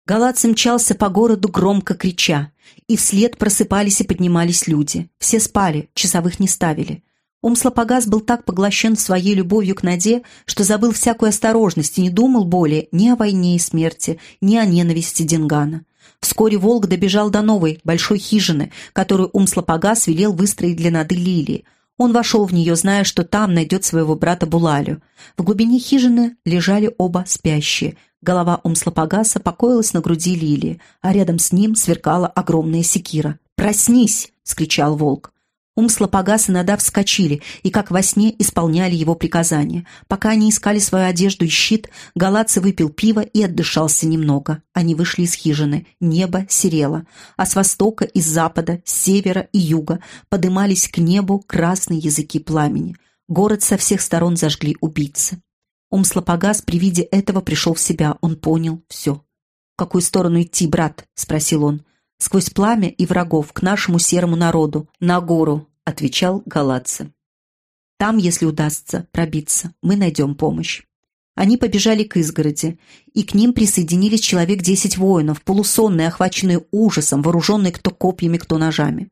Галаций мчался по городу, громко крича, и вслед просыпались и поднимались люди. Все спали, часовых не ставили. Умслопогас был так поглощен своей любовью к Наде, что забыл всякую осторожность и не думал более ни о войне и смерти, ни о ненависти Дингана. Вскоре Волк добежал до новой, большой хижины, которую Умслопогас велел выстроить для Нады Лилии. Он вошел в нее, зная, что там найдет своего брата Булалю. В глубине хижины лежали оба спящие. Голова Умслопогаса покоилась на груди Лилии, а рядом с ним сверкала огромная секира. «Проснись!» — скричал волк. Умслопогас и Надав вскочили и, как во сне, исполняли его приказания. Пока они искали свою одежду и щит, Галатцы выпил пиво и отдышался немного. Они вышли из хижины. Небо серело. А с востока и с запада, с севера и юга подымались к небу красные языки пламени. Город со всех сторон зажгли убийцы. Умслопогас при виде этого пришел в себя. Он понял все. «В какую сторону идти, брат?» — спросил он сквозь пламя и врагов к нашему серому народу, на гору», — отвечал Галатце. «Там, если удастся пробиться, мы найдем помощь». Они побежали к изгороди, и к ним присоединились человек десять воинов, полусонные, охваченные ужасом, вооруженные кто копьями, кто ножами.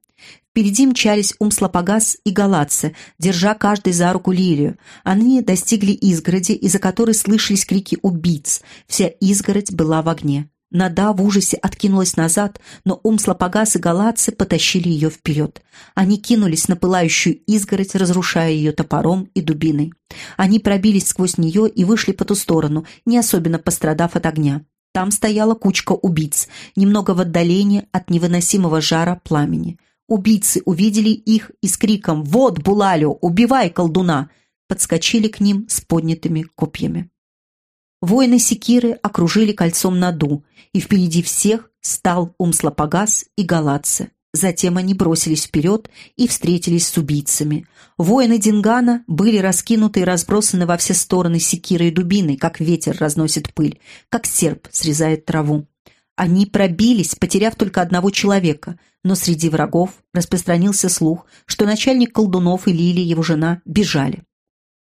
Впереди мчались Умслопогас и Галатцы, держа каждый за руку лилию. Они достигли изгороди, из-за которой слышались крики убийц. Вся изгородь была в огне. Нада в ужасе откинулась назад, но Умслопогас и галатцы потащили ее вперед. Они кинулись на пылающую изгородь, разрушая ее топором и дубиной. Они пробились сквозь нее и вышли по ту сторону, не особенно пострадав от огня. Там стояла кучка убийц, немного в отдалении от невыносимого жара пламени. Убийцы увидели их и с криком «Вот, Булалю, убивай колдуна!» подскочили к ним с поднятыми копьями. Воины Секиры окружили кольцом Наду, и впереди всех стал Умслопогас и Галатцы. Затем они бросились вперед и встретились с убийцами. Воины Дингана были раскинуты и разбросаны во все стороны секирой и дубиной, как ветер разносит пыль, как серп срезает траву. Они пробились, потеряв только одного человека, но среди врагов распространился слух, что начальник колдунов и Лили, его жена, бежали.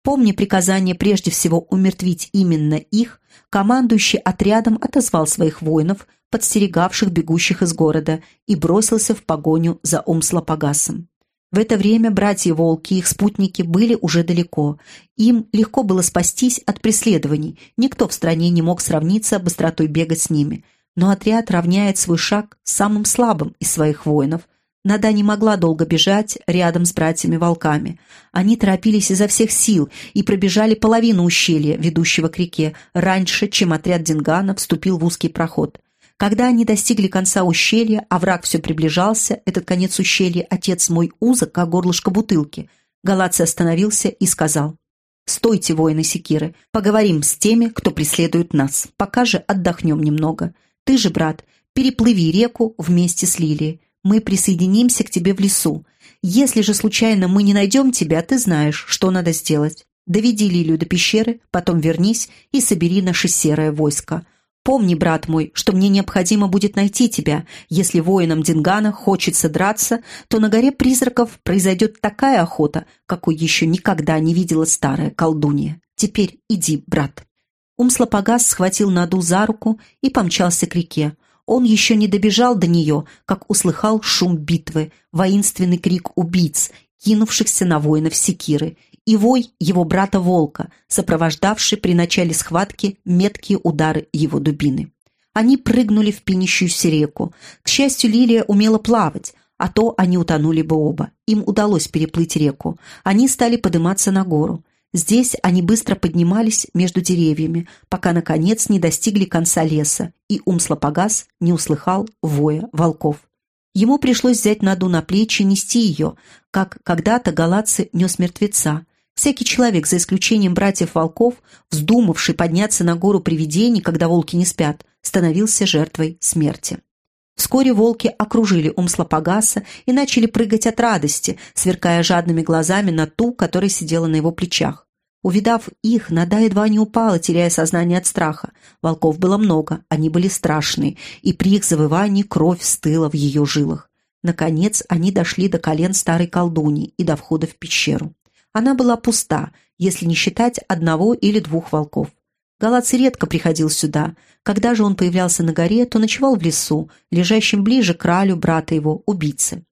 Помня приказание прежде всего умертвить именно их, командующий отрядом отозвал своих воинов, подстерегавших бегущих из города, и бросился в погоню за Умслопогасом. В это время братья-волки и их спутники были уже далеко. Им легко было спастись от преследований, никто в стране не мог сравниться быстротой бега с ними. Но отряд равняет свой шаг самым слабым из своих воинов, Нада не могла долго бежать рядом с братьями-волками. Они торопились изо всех сил и пробежали половину ущелья, ведущего к реке, раньше, чем отряд Дингана вступил в узкий проход. Когда они достигли конца ущелья, а враг все приближался, этот конец ущелья, отец мой узок, как горлышко бутылки, Галаций остановился и сказал, «Стойте, воины Секиры, поговорим с теми, кто преследует нас, пока же отдохнем немного. Ты же, брат, переплыви реку вместе с Лилией мы присоединимся к тебе в лесу. Если же случайно мы не найдем тебя, ты знаешь, что надо сделать. Доведи Лилию до пещеры, потом вернись и собери наше серое войско. Помни, брат мой, что мне необходимо будет найти тебя. Если воинам Дингана хочется драться, то на горе призраков произойдет такая охота, какой еще никогда не видела старая колдунья. Теперь иди, брат». Умслопогас схватил Наду за руку и помчался к реке. Он еще не добежал до нее, как услыхал шум битвы, воинственный крик убийц, кинувшихся на воинов секиры, и вой его брата-волка, сопровождавший при начале схватки меткие удары его дубины. Они прыгнули в пенящуюся реку. К счастью, Лилия умела плавать, а то они утонули бы оба. Им удалось переплыть реку. Они стали подниматься на гору. Здесь они быстро поднимались между деревьями, пока, наконец, не достигли конца леса, и Умслопогас не услыхал воя волков. Ему пришлось взять Наду на плечи и нести ее, как когда-то галатцы нес мертвеца. Всякий человек, за исключением братьев-волков, вздумавший подняться на гору привидений, когда волки не спят, становился жертвой смерти. Вскоре волки окружили Умслопогаса и начали прыгать от радости, сверкая жадными глазами на ту, которая сидела на его плечах. Увидав их, Нада едва не упала, теряя сознание от страха. Волков было много, они были страшные, и при их завывании кровь стыла в ее жилах. Наконец они дошли до колен старой колдуньи и до входа в пещеру. Она была пуста, если не считать одного или двух волков. Галаций редко приходил сюда. Когда же он появлялся на горе, то ночевал в лесу, лежащем ближе к кралю брата его, убийцы.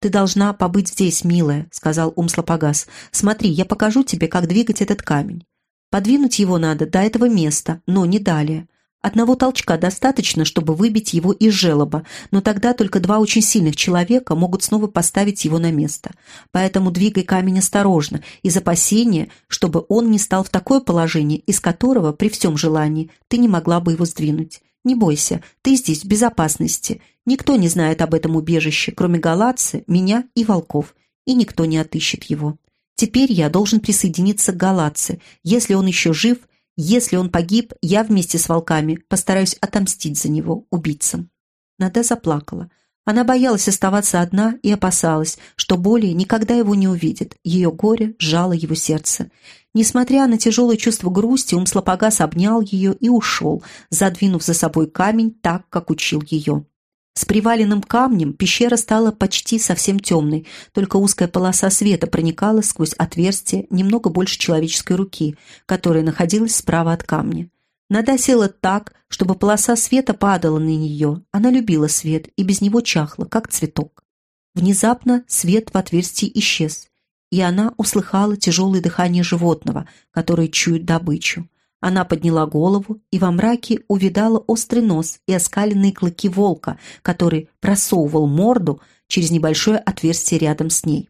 «Ты должна побыть здесь, милая», — сказал Умслопогас. «Смотри, я покажу тебе, как двигать этот камень. Подвинуть его надо до этого места, но не далее. Одного толчка достаточно, чтобы выбить его из желоба, но тогда только два очень сильных человека могут снова поставить его на место. Поэтому двигай камень осторожно, из опасения, чтобы он не стал в такое положение, из которого, при всем желании, ты не могла бы его сдвинуть. Не бойся, ты здесь в безопасности. Никто не знает об этом убежище, кроме Галатцы, меня и волков, и никто не отыщет его. Теперь я должен присоединиться к Галатце. Если он еще жив, если он погиб, я вместе с волками постараюсь отомстить за него, убийцам». Нада заплакала. Она боялась оставаться одна и опасалась, что более никогда его не увидит. Ее горе сжало его сердце. Несмотря на тяжелое чувство грусти, Умслопогас обнял ее и ушел, задвинув за собой камень так, как учил ее. С приваленным камнем пещера стала почти совсем темной, только узкая полоса света проникала сквозь отверстие немного больше человеческой руки, которая находилась справа от камня. Нада села так, чтобы полоса света падала на нее. Она любила свет и без него чахла, как цветок. Внезапно свет в отверстии исчез, и она услыхала тяжелое дыхание животного, которое чует добычу. Она подняла голову и во мраке увидала острый нос и оскаленные клыки волка, который просовывал морду через небольшое отверстие рядом с ней.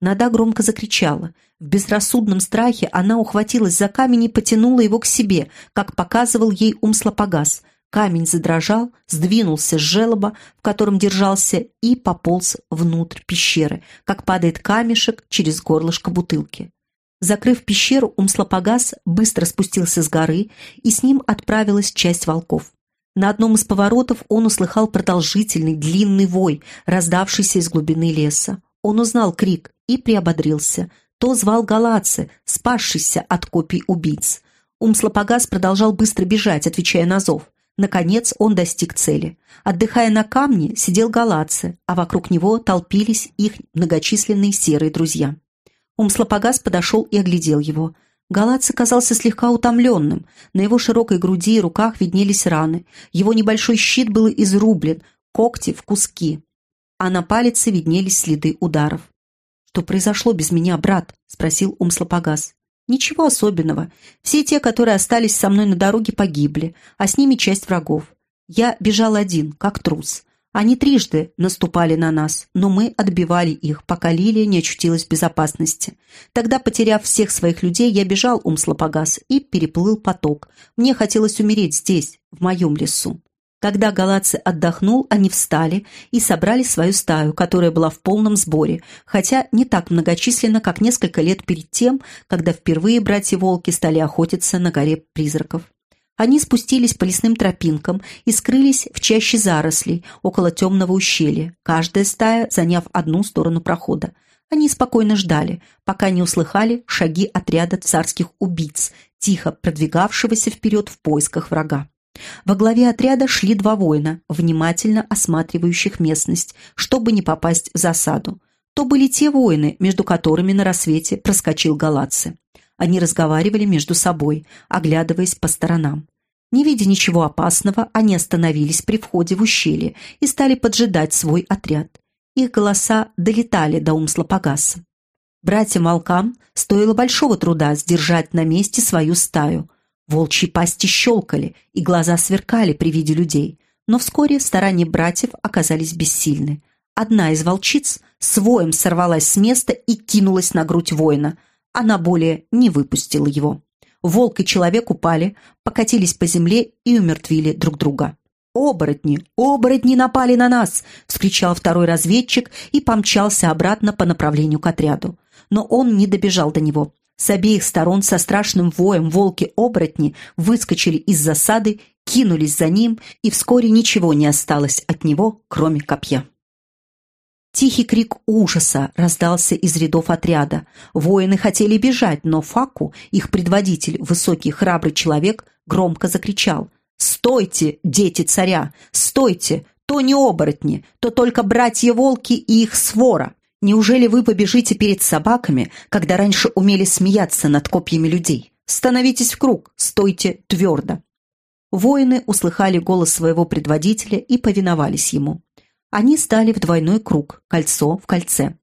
Нада громко закричала. В безрассудном страхе она ухватилась за камень и потянула его к себе, как показывал ей Умслопогас. Камень задрожал, сдвинулся с желоба, в котором держался, и пополз внутрь пещеры, как падает камешек через горлышко бутылки. Закрыв пещеру, Умслопогас быстро спустился с горы, и с ним отправилась часть волков. На одном из поворотов он услыхал продолжительный длинный вой, раздавшийся из глубины леса. Он узнал крик и приободрился. То звал Галацы, спасшийся от копий убийц. Умслопогас продолжал быстро бежать, отвечая на зов. Наконец он достиг цели. Отдыхая на камне, сидел Галацы, а вокруг него толпились их многочисленные серые друзья. Умслопогас подошел и оглядел его. Галац оказался слегка утомленным. На его широкой груди и руках виднелись раны. Его небольшой щит был изрублен, когти в куски. А на палице виднелись следы ударов. «Что произошло без меня, брат?» — спросил Умслопогас. «Ничего особенного. Все те, которые остались со мной на дороге, погибли, а с ними часть врагов. Я бежал один, как трус. Они трижды наступали на нас, но мы отбивали их, пока Лилия не очутилась в безопасности. Тогда, потеряв всех своих людей, я бежал Умслопогас и переплыл поток. Мне хотелось умереть здесь, в моем лесу. Когда галатцы отдохнул, они встали и собрали свою стаю, которая была в полном сборе, хотя не так многочисленно, как несколько лет перед тем, когда впервые братья-волки стали охотиться на горе призраков. Они спустились по лесным тропинкам и скрылись в чаще зарослей около темного ущелья, каждая стая заняв одну сторону прохода. Они спокойно ждали, пока не услыхали шаги отряда царских убийц, тихо продвигавшегося вперед в поисках врага. Во главе отряда шли два воина, внимательно осматривающих местность, чтобы не попасть в засаду. То были те воины, между которыми на рассвете проскочил Галатцы. Они разговаривали между собой, оглядываясь по сторонам. Не видя ничего опасного, они остановились при входе в ущелье и стали поджидать свой отряд. Их голоса долетали до Умслопогаса. Братьям волкам стоило большого труда сдержать на месте свою стаю. Волчьи пасти щелкали, и глаза сверкали при виде людей. Но вскоре старания братьев оказались бессильны. Одна из волчиц с воем сорвалась с места и кинулась на грудь воина – она более не выпустила его. Волк и человек упали, покатились по земле и умертвили друг друга. «Оборотни! Оборотни напали на нас!» — вскричал второй разведчик и помчался обратно по направлению к отряду. Но он не добежал до него. С обеих сторон со страшным воем волки-оборотни выскочили из засады, кинулись за ним, и вскоре ничего не осталось от него, кроме копья. Тихий крик ужаса раздался из рядов отряда. Воины хотели бежать, но Факу, их предводитель, высокий храбрый человек, громко закричал. «Стойте, дети царя! Стойте! То не оборотни, то только братья-волки и их свора! Неужели вы побежите перед собаками, когда раньше умели смеяться над копьями людей? Становитесь в круг, стойте твердо!» Воины услыхали голос своего предводителя и повиновались ему. Они стали в двойной круг, кольцо в кольце.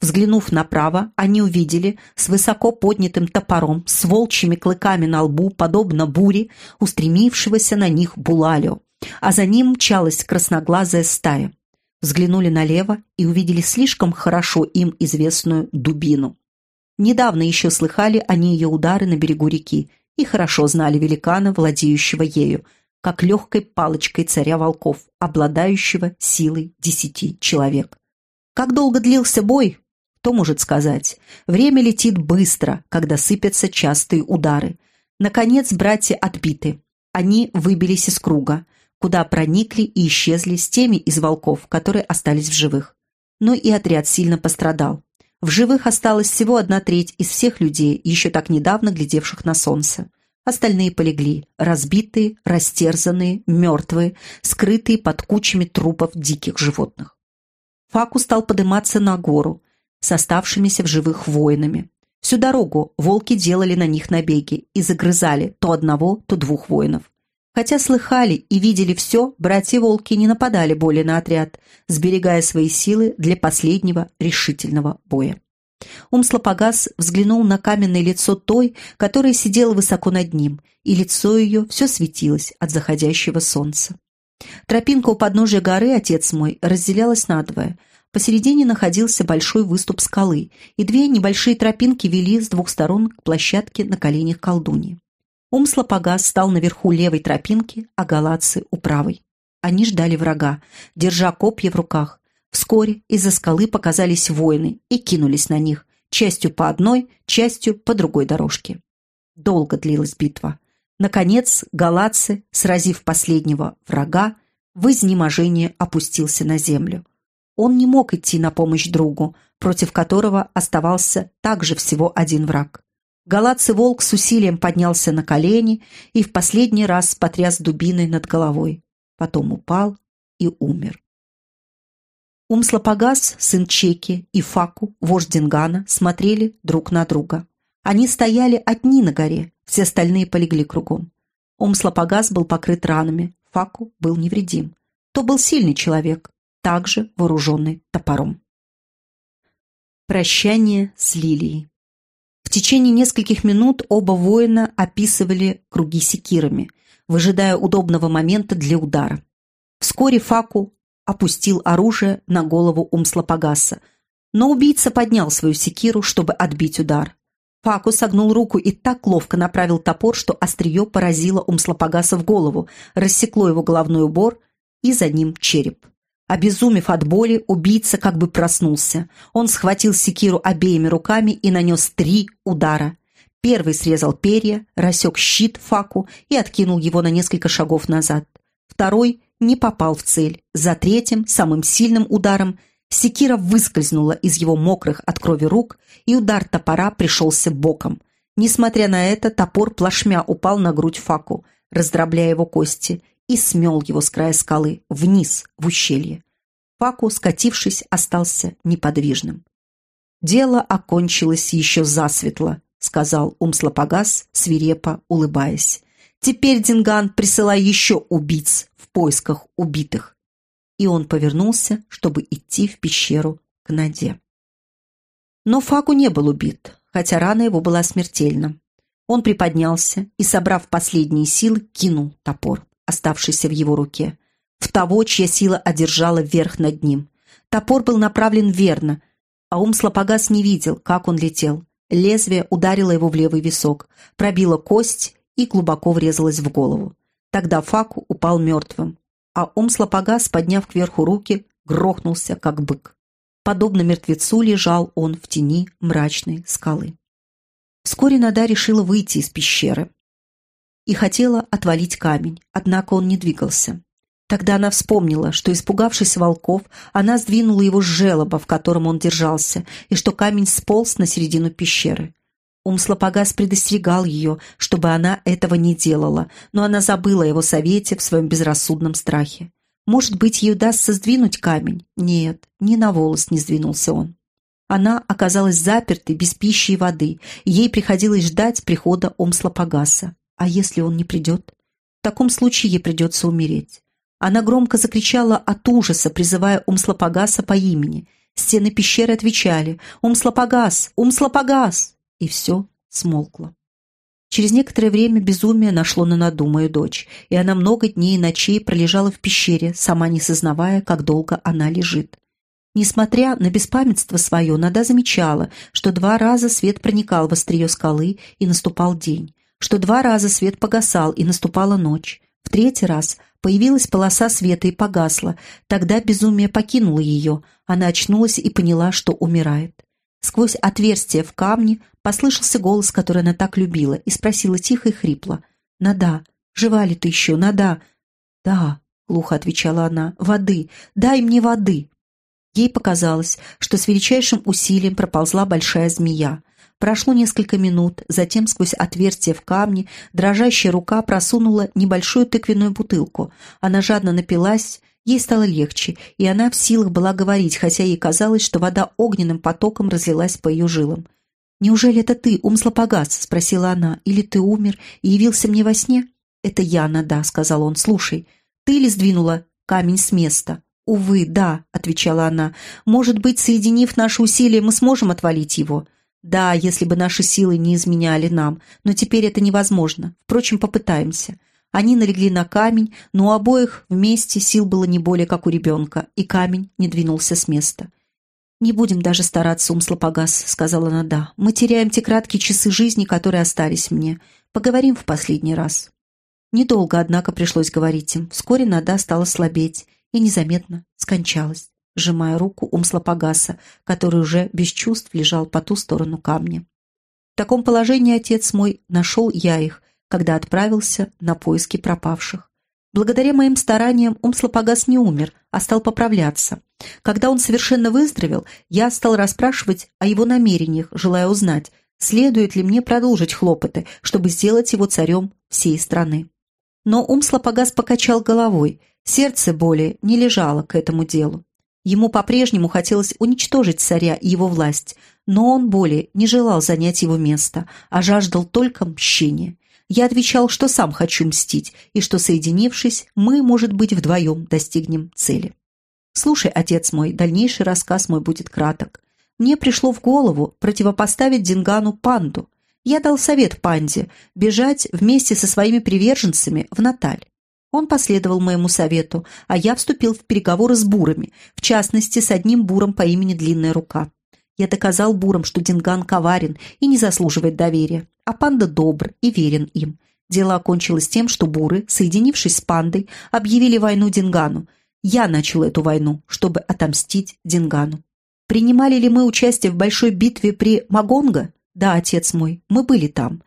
Взглянув направо, они увидели с высоко поднятым топором, с волчьими клыками на лбу, подобно буре, устремившегося на них Булалио, а за ним мчалась красноглазая стая. Взглянули налево и увидели слишком хорошо им известную дубину. Недавно еще слыхали они ее удары на берегу реки и хорошо знали великана, владеющего ею, как легкой палочкой царя волков, обладающего силой десяти человек. Как долго длился бой, кто может сказать? Время летит быстро, когда сыпятся частые удары. Наконец братья отбиты. Они выбились из круга, куда проникли и исчезли с теми из волков, которые остались в живых. Но и отряд сильно пострадал. В живых осталась всего одна треть из всех людей, еще так недавно глядевших на солнце. Остальные полегли, разбитые, растерзанные, мертвые, скрытые под кучами трупов диких животных. Факу стал подниматься на гору с оставшимися в живых воинами. Всю дорогу волки делали на них набеги и загрызали то одного, то двух воинов. Хотя слыхали и видели все, братья-волки не нападали более на отряд, сберегая свои силы для последнего решительного боя. Умслопогас взглянул на каменное лицо той, которая сидела высоко над ним, и лицо ее все светилось от заходящего солнца. Тропинка у подножия горы, отец мой, разделялась надвое. Посередине находился большой выступ скалы, и две небольшие тропинки вели с двух сторон к площадке на коленях колдуньи. Умслопогас стал наверху левой тропинки, а галатцы у правой. Они ждали врага, держа копья в руках. Вскоре из-за скалы показались воины и кинулись на них, частью по одной, частью по другой дорожке. Долго длилась битва. Наконец, Галатцы, сразив последнего врага, в изнеможении опустился на землю. Он не мог идти на помощь другу, против которого оставался также всего один враг. Галатцы волк с усилием поднялся на колени и в последний раз потряс дубиной над головой. Потом упал и умер. Умслопогас, сын Чеки, и Факу, вождь Дингана, смотрели друг на друга. Они стояли одни на горе, все остальные полегли кругом. Умслопогас был покрыт ранами, Факу был невредим. То был сильный человек, также вооруженный топором. Прощание с Лилией. В течение нескольких минут оба воина описывали круги секирами, выжидая удобного момента для удара. Вскоре Факу опустил оружие на голову Умслопогаса, но убийца поднял свою секиру, чтобы отбить удар. Факу согнул руку и так ловко направил топор, что острие поразило Умслопогаса в голову, рассекло его головной убор и за ним череп. Обезумев от боли, убийца как бы проснулся. Он схватил секиру обеими руками и нанес три удара. Первый срезал перья, рассек щит Факу и откинул его на несколько шагов назад. Второй не попал в цель. За третьим, самым сильным ударом – Секира выскользнула из его мокрых от крови рук, и удар топора пришелся боком. Несмотря на это, топор плашмя упал на грудь Факу, раздробляя его кости, и смел его с края скалы, вниз, в ущелье. Факу, скатившись, остался неподвижным. «Дело окончилось еще засветло», — сказал Умслопогас, свирепо улыбаясь. «Теперь, Динган, присылай еще убийц поисках убитых и он повернулся, чтобы идти в пещеру к Наде. Но Факу не был убит, хотя рана его была смертельна. Он приподнялся и, собрав последние силы, кинул топор, оставшийся в его руке, в того, чья сила одержала верх над ним. Топор был направлен верно, а ум Слопогас не видел, как он летел. Лезвие ударило его в левый висок, пробило кость и глубоко врезалось в голову. Тогда Факу упал мертвым, а Умслопогас, подняв кверху руки, грохнулся, как бык. Подобно мертвецу лежал он в тени мрачной скалы. Вскоре Нада решила выйти из пещеры и хотела отвалить камень, однако он не двигался. Тогда она вспомнила, что, испугавшись волков, она сдвинула его с желоба, в котором он держался, и что камень сполз на середину пещеры. Умслопогас предостерегал ее, чтобы она этого не делала, но она забыла его совете в своем безрассудном страхе. Может быть, ей удастся сдвинуть камень? Нет, ни на волос не сдвинулся он. Она оказалась запертой, без пищи и воды, и ей приходилось ждать прихода Омслопогаса. А если он не придет? В таком случае ей придется умереть. Она громко закричала от ужаса, призывая Умслопогаса по имени. Стены пещеры отвечали «Умслопогас! Умслопогас!» И все смолкло. Через некоторое время безумие нашло на Наду, дочь, и она много дней и ночей пролежала в пещере, сама не сознавая, как долго она лежит. Несмотря на беспамятство свое, Нада замечала, что два раза свет проникал в острие скалы и наступал день, что два раза свет погасал и наступала ночь. В третий раз появилась полоса света и погасла, тогда безумие покинуло ее, она очнулась и поняла, что умирает. Сквозь отверстие в камне послышался голос, который она так любила, и спросила тихо и хрипло. «Нада, жива ли ты еще, Нада?» «Да», — глухо отвечала она, — «воды, дай мне воды». Ей показалось, что с величайшим усилием проползла большая змея. Прошло несколько минут, затем сквозь отверстие в камне дрожащая рука просунула небольшую тыквенную бутылку. Она жадно напилась, ей стало легче, и она в силах была говорить, хотя ей казалось, что вода огненным потоком разлилась по ее жилам. «Неужели это ты, Умслопогас?» — спросила она. «Или ты умер и явился мне во сне?» «Это я, Нада», — сказал он. «Слушай, ты ли сдвинула камень с места?» «Увы, да», — отвечала она. «Может быть, соединив наши усилия, мы сможем отвалить его?» «Да, если бы наши силы не изменяли нам, но теперь это невозможно. Впрочем, попытаемся». Они налегли на камень, но у обоих вместе сил было не более, как у ребенка, и камень не двинулся с места. «Не будем даже стараться, Умслопогас», — сказала Нада. «Мы теряем те краткие часы жизни, которые остались мне. Поговорим в последний раз». Недолго, однако, пришлось говорить им. Вскоре Нада стала слабеть и незаметно скончалась, сжимая руку Умслопогаса, который уже без чувств лежал по ту сторону камня. В таком положении отец мой нашел я их, когда отправился на поиски пропавших. Благодаря моим стараниям Умслопогас не умер, а стал поправляться. Когда он совершенно выздоровел, я стал расспрашивать о его намерениях, желая узнать, следует ли мне продолжить хлопоты, чтобы сделать его царем всей страны. Но Умслопогас покачал головой – Сердце более не лежало к этому делу. Ему по-прежнему хотелось уничтожить царя и его власть, но он более не желал занять его место, а жаждал только мщения. Я отвечал, что сам хочу мстить, и что, соединившись, мы, может быть, вдвоем достигнем цели. Слушай, отец мой, дальнейший рассказ мой будет краток. Мне пришло в голову противопоставить Дингану панду. Я дал совет панде бежать вместе со своими приверженцами в Наталь. Он последовал моему совету, а я вступил в переговоры с бурами, в частности, с одним буром по имени Длинная Рука. Я доказал бурам, что Динган коварен и не заслуживает доверия, а панда добр и верен им. Дело окончилось тем, что буры, соединившись с пандой, объявили войну Дингану. Я начал эту войну, чтобы отомстить Дингану. Принимали ли мы участие в большой битве при Магонго? Да, отец мой, мы были там.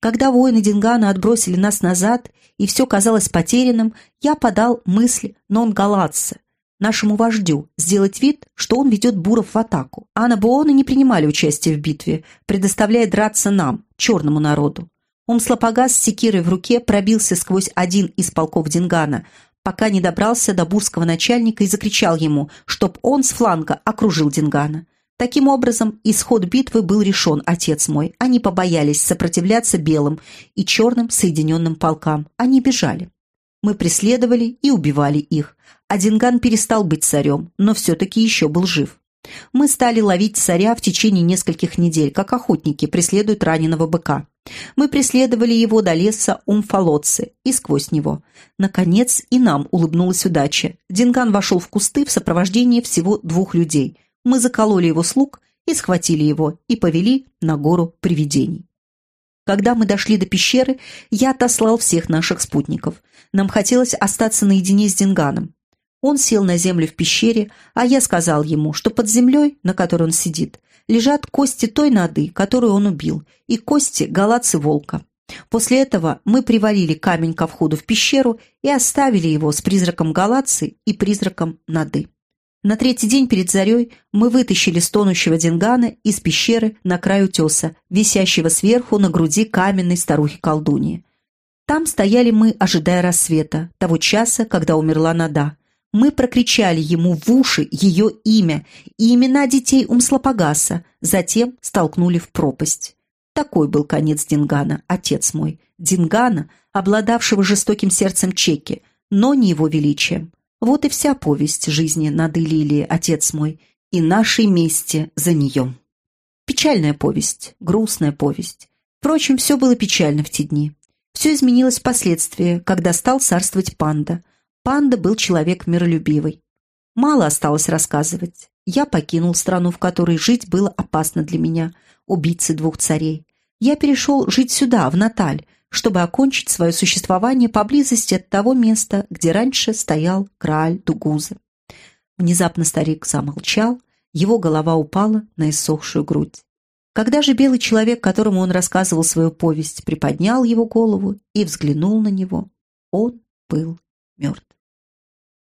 Когда воины Дингана отбросили нас назад, и все казалось потерянным, я подал мысль нон-галатца, нашему вождю, сделать вид, что он ведет буров в атаку. А Набуоны не принимали участие в битве, предоставляя драться нам, черному народу. Умслопогас с секирой в руке пробился сквозь один из полков Дингана, пока не добрался до бурского начальника и закричал ему, чтоб он с фланга окружил Дингана. Таким образом, исход битвы был решен, отец мой. Они побоялись сопротивляться белым и черным соединенным полкам. Они бежали. Мы преследовали и убивали их. А Динган перестал быть царем, но все-таки еще был жив. Мы стали ловить царя в течение нескольких недель, как охотники преследуют раненого быка. Мы преследовали его до леса Умфолотцы и сквозь него. Наконец и нам улыбнулась удача. Динган вошел в кусты в сопровождении всего двух людей – мы закололи его слуг и схватили его и повели на гору привидений. Когда мы дошли до пещеры, я отослал всех наших спутников. Нам хотелось остаться наедине с Динганом. Он сел на землю в пещере, а я сказал ему, что под землей, на которой он сидит, лежат кости той нады, которую он убил, и кости галацы волка. После этого мы привалили камень ко входу в пещеру и оставили его с призраком галацы и призраком нады. На третий день перед зарей мы вытащили стонущего Дингана из пещеры на край утеса, висящего сверху на груди каменной старухи-колдуньи. Там стояли мы, ожидая рассвета, того часа, когда умерла Нада. Мы прокричали ему в уши ее имя и имена детей Умслопогаса, затем столкнули в пропасть. Такой был конец Дингана, отец мой. Дингана, обладавшего жестоким сердцем Чеки, но не его величием. Вот и вся повесть жизни над Лилии, отец мой. и нашей мести за нее. Печальная повесть, грустная повесть. Впрочем, все было печально в те дни. Все изменилось впоследствии, когда стал царствовать панда. Панда был человек миролюбивый. Мало осталось рассказывать. Я покинул страну, в которой жить было опасно для меня, убийцы двух царей. Я перешел жить сюда, в Наталь, чтобы окончить свое существование поблизости от того места, где раньше стоял Крааль Дугуза. Внезапно старик замолчал, его голова упала на иссохшую грудь. Когда же белый человек, которому он рассказывал свою повесть, приподнял его голову и взглянул на него, он был мертв.